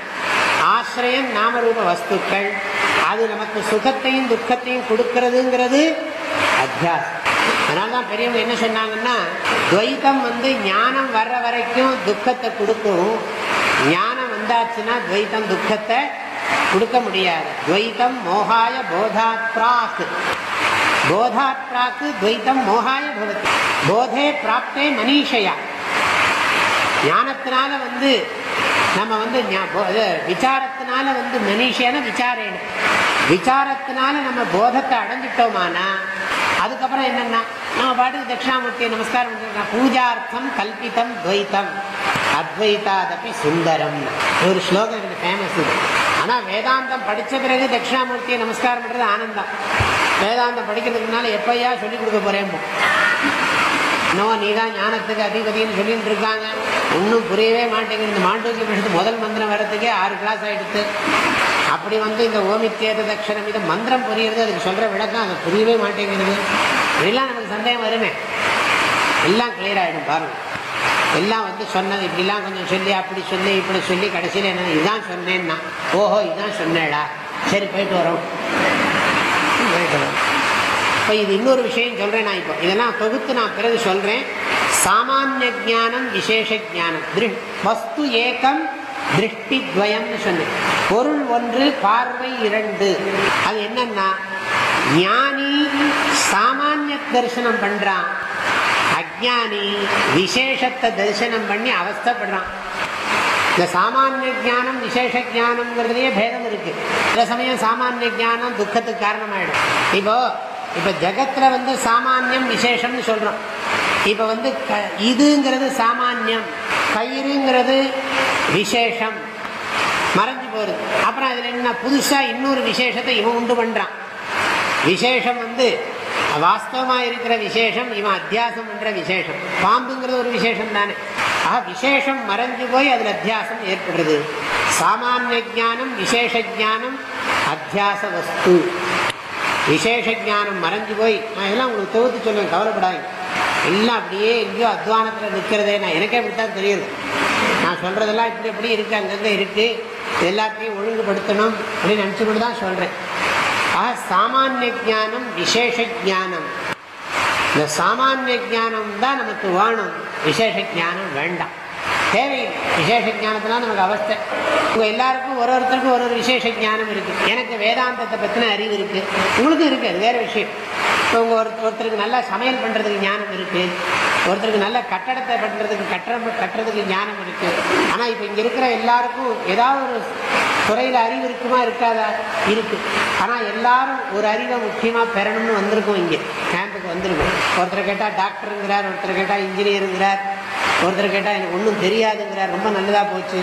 ஆசிரியம் நாமரூப வஸ்துக்கள். அது நமக்கு சுகத்தையும் துக்கத்தையும் கொடுக்கறதுங்கிறது அத்தியாசம். அதனால தான் பெரியவங்க என்ன சொன்னாங்கன்னா துவைத்தம் வந்து ஞானம் வர்ற வரைக்கும் துக்கத்தை கொடுக்கும். ஞானம் வந்தாச்சுன்னா துவைத்தம் துக்கத்தை கொடுக்க முடியாது. துவைத்தம் மோகாய போதாத் பிராக் போதாத் பிராக்கு துவைத்தம் மோகாய பவதி போதே பிராப்தே மனிஷையா ஞானத்தினால வந்து நம்ம வந்து விசாரத்தினால வந்து மனிஷேன விசாரேன. விசாரத்தினால நம்ம போதத்தை அடைஞ்சிட்டோமானா அதுக்கப்புறம் என்னன்னா நம்ம பாட்டுக்கு தட்சிணாமூர்த்தியை நமஸ்காரம் பண்ணிருக்கோம் பூஜார்த்தம் கல்பித்தம் துவைத்தம். அத்வைத்தாதபி சுந்தரம். ஒரு ஸ்லோகம் எனக்கு ஃபேமஸ் இது. ஆனால் வேதாந்தம் படித்த பிறகு தட்சிணாமூர்த்தியை நமஸ்காரம் பண்ணுறது ஆனந்தம். வேதாந்தம் படிக்கிறதுக்கு முன்னால் எப்பயா சொல்லிக் கொடுக்க போகிறேன் இன்னும் நீ தான் ஞானத்துக்கு அதிபதினு சொல்லிட்டு இருக்காங்க. ஒன்றும் புரியவே மாட்டேங்குது. இந்த மாண்டூக்கிய பட்சத்து முதல் மந்திரம் வர்றதுக்கே ஆறு கிளாஸ் ஆகிடுது அப்படி வந்து இந்த ஓமித்தேத தட்சணம் இது மந்திரம் புரியுறது அதுக்கு சொல்கிற விளக்கம் அது புரியவே மாட்டேங்கிறது இதெல்லாம் நமக்கு சந்தேகம் வருமே. எல்லாம் கிளியர் ஆகிடும் பாருங்க. எல்லாம் வந்து சொன்னது இப்படிலாம் கொஞ்சம் சொல்லி அப்படி சொல்லி இப்படி சொல்லி கடைசியில் என்ன இதுதான் சொன்னேன்னா. ஓஹோ இதுதான் சொன்னேடா. சரி போயிட்டு வரோம். கேட்கணும். இப்போ இது இன்னொரு விஷயம் சொல்கிறேன் நான் இப்போ. இதெல்லாம் தொகுத்து நான் பிறகு சொல்கிறேன் சாமானிய ஜானம் விசேஷ ஜானம் வஸ்து ஏக்கம் திருஷ்டி துவயம்னு சொன்னேன். பொருள் ஒன்று பார்வை இரண்டு. அது என்னன்னா ஞானி சாமானிய தரிசனம் பண்ணுறான் அஜானி விசேஷத்தை தரிசனம் பண்ணி அவஸ்தப்படுறான். இந்த சாமானிய ஜானம் விசேஷ ஜானம்ங்கிறதுலயே பேதம் இருக்கு. சில சமயம் சாமானிய ஜானம் துக்கத்துக்கு காரணமாயிடும். இப்போ இப்போ ஜகத்தில் வந்து சாமானியம் விசேஷம்னு சொல்கிறோம் இப்போ வந்து க இதுங்கிறது சாமானியம் கயிறுங்கிறது விசேஷம். மறைஞ்சு போகிறது அப்புறம் அதில் என்ன புதுசாக இன்னொரு விசேஷத்தை இவன் உண்டு பண்ணுறான் விசேஷம் வந்து வாஸ்தவமாக இருக்கிற விசேஷம் இவன் அத்தியாசம் என்ற விசேஷம். பாம்புங்கிறது ஒரு விசேஷம் தானே. ஆக விசேஷம் மறைஞ்சு போய் அதில் அத்தியாசம் ஏற்படுறது. சாமானிய ஜானம் விசேஷ ஜானம் அத்தியாச வஸ்து. விசேஷ ஜானம் மறைஞ்சு போய் நான் இதெல்லாம் உங்களுக்கு தொகுத்து சொல்லுவேன் கவலைப்படாங்க எல்லாம் அப்படியே எங்கேயோ அத்வானத்தில் நிற்கிறதே நான் எனக்கே அப்படித்தான் தெரியுது. நான் சொல்கிறதெல்லாம் இப்படி எப்படி இருக்குது அங்கங்கே இருக்குது எல்லாத்தையும் ஒழுங்குபடுத்தணும் அப்படின்னு நினச்சிக்கிட்டு தான் சொல்கிறேன் சாமானிய ஜானம் விசேஷ ஜானம் இந்த சாமானிய ஜானம் தான் நமக்கு வேணும் விசேஷ ஜானம் வேண்டாம் தேவையில்லை விசேஷ ஜானத்தெல்லாம் நமக்கு அவஸ்தை உங்கள் எல்லாருக்கும் ஒரு ஒருத்தருக்கும் ஒரு ஒரு விசேஷ ஜானம் இருக்குது எனக்கு வேதாந்தத்தை பற்றின அறிவு இருக்குது உங்களுக்கும் இருக்குது அது வேறு விஷயம் இப்போ உங்கள் ஒரு ஒருத்தருக்கு நல்லா சமையல் பண்ணுறதுக்கு ஞானம் இருக்குது ஒருத்தருக்கு நல்ல கட்டடத்தை பண்ணுறதுக்கு கட்டுற கட்டுறதுக்கு ஞானம் இருக்குது ஆனால் இப்போ இங்கே இருக்கிற எல்லாருக்கும் ஏதாவது ஒரு துறையில் அறிவு இருக்குமா இருக்காதா? இருக்குது ஆனால் எல்லாரும் ஒரு அறிவை முக்கியமாக பெறணும்னு வந்திருக்கோம் இங்கே. கேம்புக்கு வந்திருக்கோம். ஒருத்தர் கேட்டால் டாக்டருங்கிறார் ஒருத்தர் கேட்டால் இன்ஜினியருங்கிறார் ஒருத்தர் கேட்டால் எனக்கு ஒன்றும் தெரியாதுங்கிறார். ரொம்ப நல்லதாக போச்சு.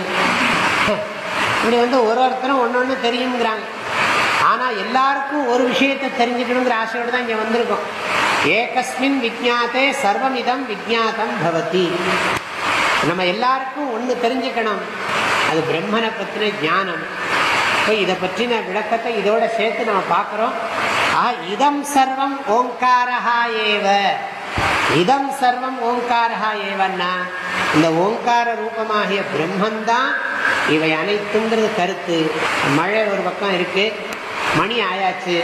இப்படி வந்து ஒரு ஒருத்தரும் ஒன்று ஒன்று தெரியுங்கிறாங்க. ஆனால் எல்லாருக்கும் ஒரு விஷயத்தை தெரிஞ்சுக்கணுங்கிற ஆசையோடு தான் இங்கே வந்திருக்கோம். ஏகஸ்மின் விஜாத்தே சர்வமிதம் விஜாத்தம் பவதி. நம்ம எல்லாருக்கும் ஒன்று தெரிஞ்சுக்கணும். அது பிரம்மனை பற்றின ஞானம். இப்போ இதை பற்றின விளக்கத்தை இதோட சேர்த்து நம்ம பார்க்குறோம். ஆ இதம் சர்வம் ஓங்காரஹா ஏவ. இதம் சர்வம் ஓங்காரஹா ஏவன்னா இந்த ஓங்கார ரூபமாகிய பிரம்மந்தான் இவை அனைத்துங்கிறது கருத்து. மழை ஒரு பக்கம் இருக்குது மணி ஆயாச்சு.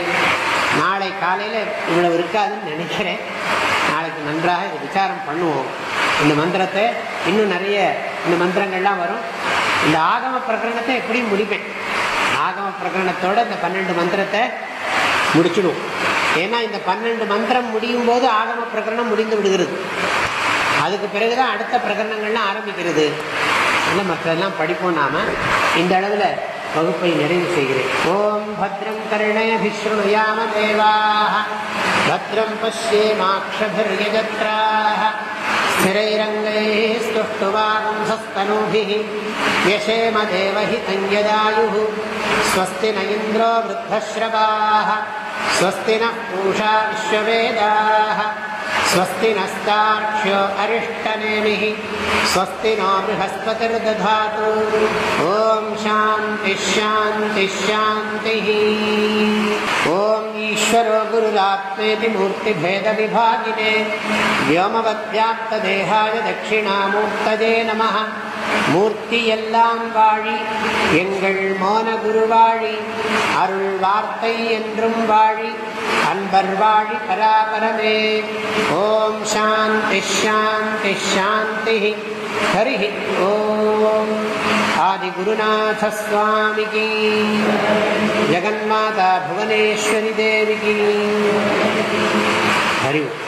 நாளை காலையில் இவ்வளவு இருக்காதுன்னு நினைக்கிறேன். நாளைக்கு நன்றாக இது விசாரம் பண்ணுவோம். இந்த மந்திரத்தை இன்னும் நிறைய இந்த மந்திரங்கள்லாம் வரும். இந்த ஆகம பிரகரணத்தை எப்படியும் முடிப்பேன். ஆகம பிரகரணத்தோட இந்த பன்னெண்டு மந்திரத்தை முடிச்சிடுவோம். ஏன்னா இந்த பன்னெண்டு மந்திரம் முடியும் போது ஆகம பிரகரணம் முடிந்து விடுகிறது. அதுக்கு பிறகுதான் அடுத்த பிரகரணங்கள்லாம் ஆரம்பிக்கிறது. இல்லை மற்றெல்லாம் படிப்போம் நாம். இந்த அளவில் வகுப்பை நிறைவு செய்கிறேன் ஓம் பத்ரம் கருணேபிஸ்ருணுயாம தேவாः भद्रं पश्येमाक्षभिर्यजत्राः स्थिरैरङ्गैः स्तुष्टुवागुंसस्तनूभिः व्यशेम देवहितं यदायुः स्वस्ति न इन्द्रो वृद्धश्रवाः स्वस्ति नः पूषा विश्ववेदाः स्वस्ति नस्ताक्ष्यो अरिष्टनेमिः। स्वस्ति नो बृहस्पतिर्दधातु। ॐ शान्तिश्शान्तिश्शान्तिः ॐ ईश्वरो गुरुरात्मेति मूर्तिभेदविभागिने व्योमवद्व्याप्तदेहाय दक्षिणामूर्तये नमः மூர்த்தி எல்லாம் வாழி எங்கள் மோன குருவாழி அருள் வார்த்தை என்றும் வாழி அன்பர் வாழி பராபரமே. ஓம் சாந்தி ஷாந்தி ஷாந்தி ஹரி ஓம். ஆதிகுருநாதஸ்வாமிக்கு ஜெகன்மாதா புவனேஸ்வரி தேவிக்கு ஹரி ஓம்.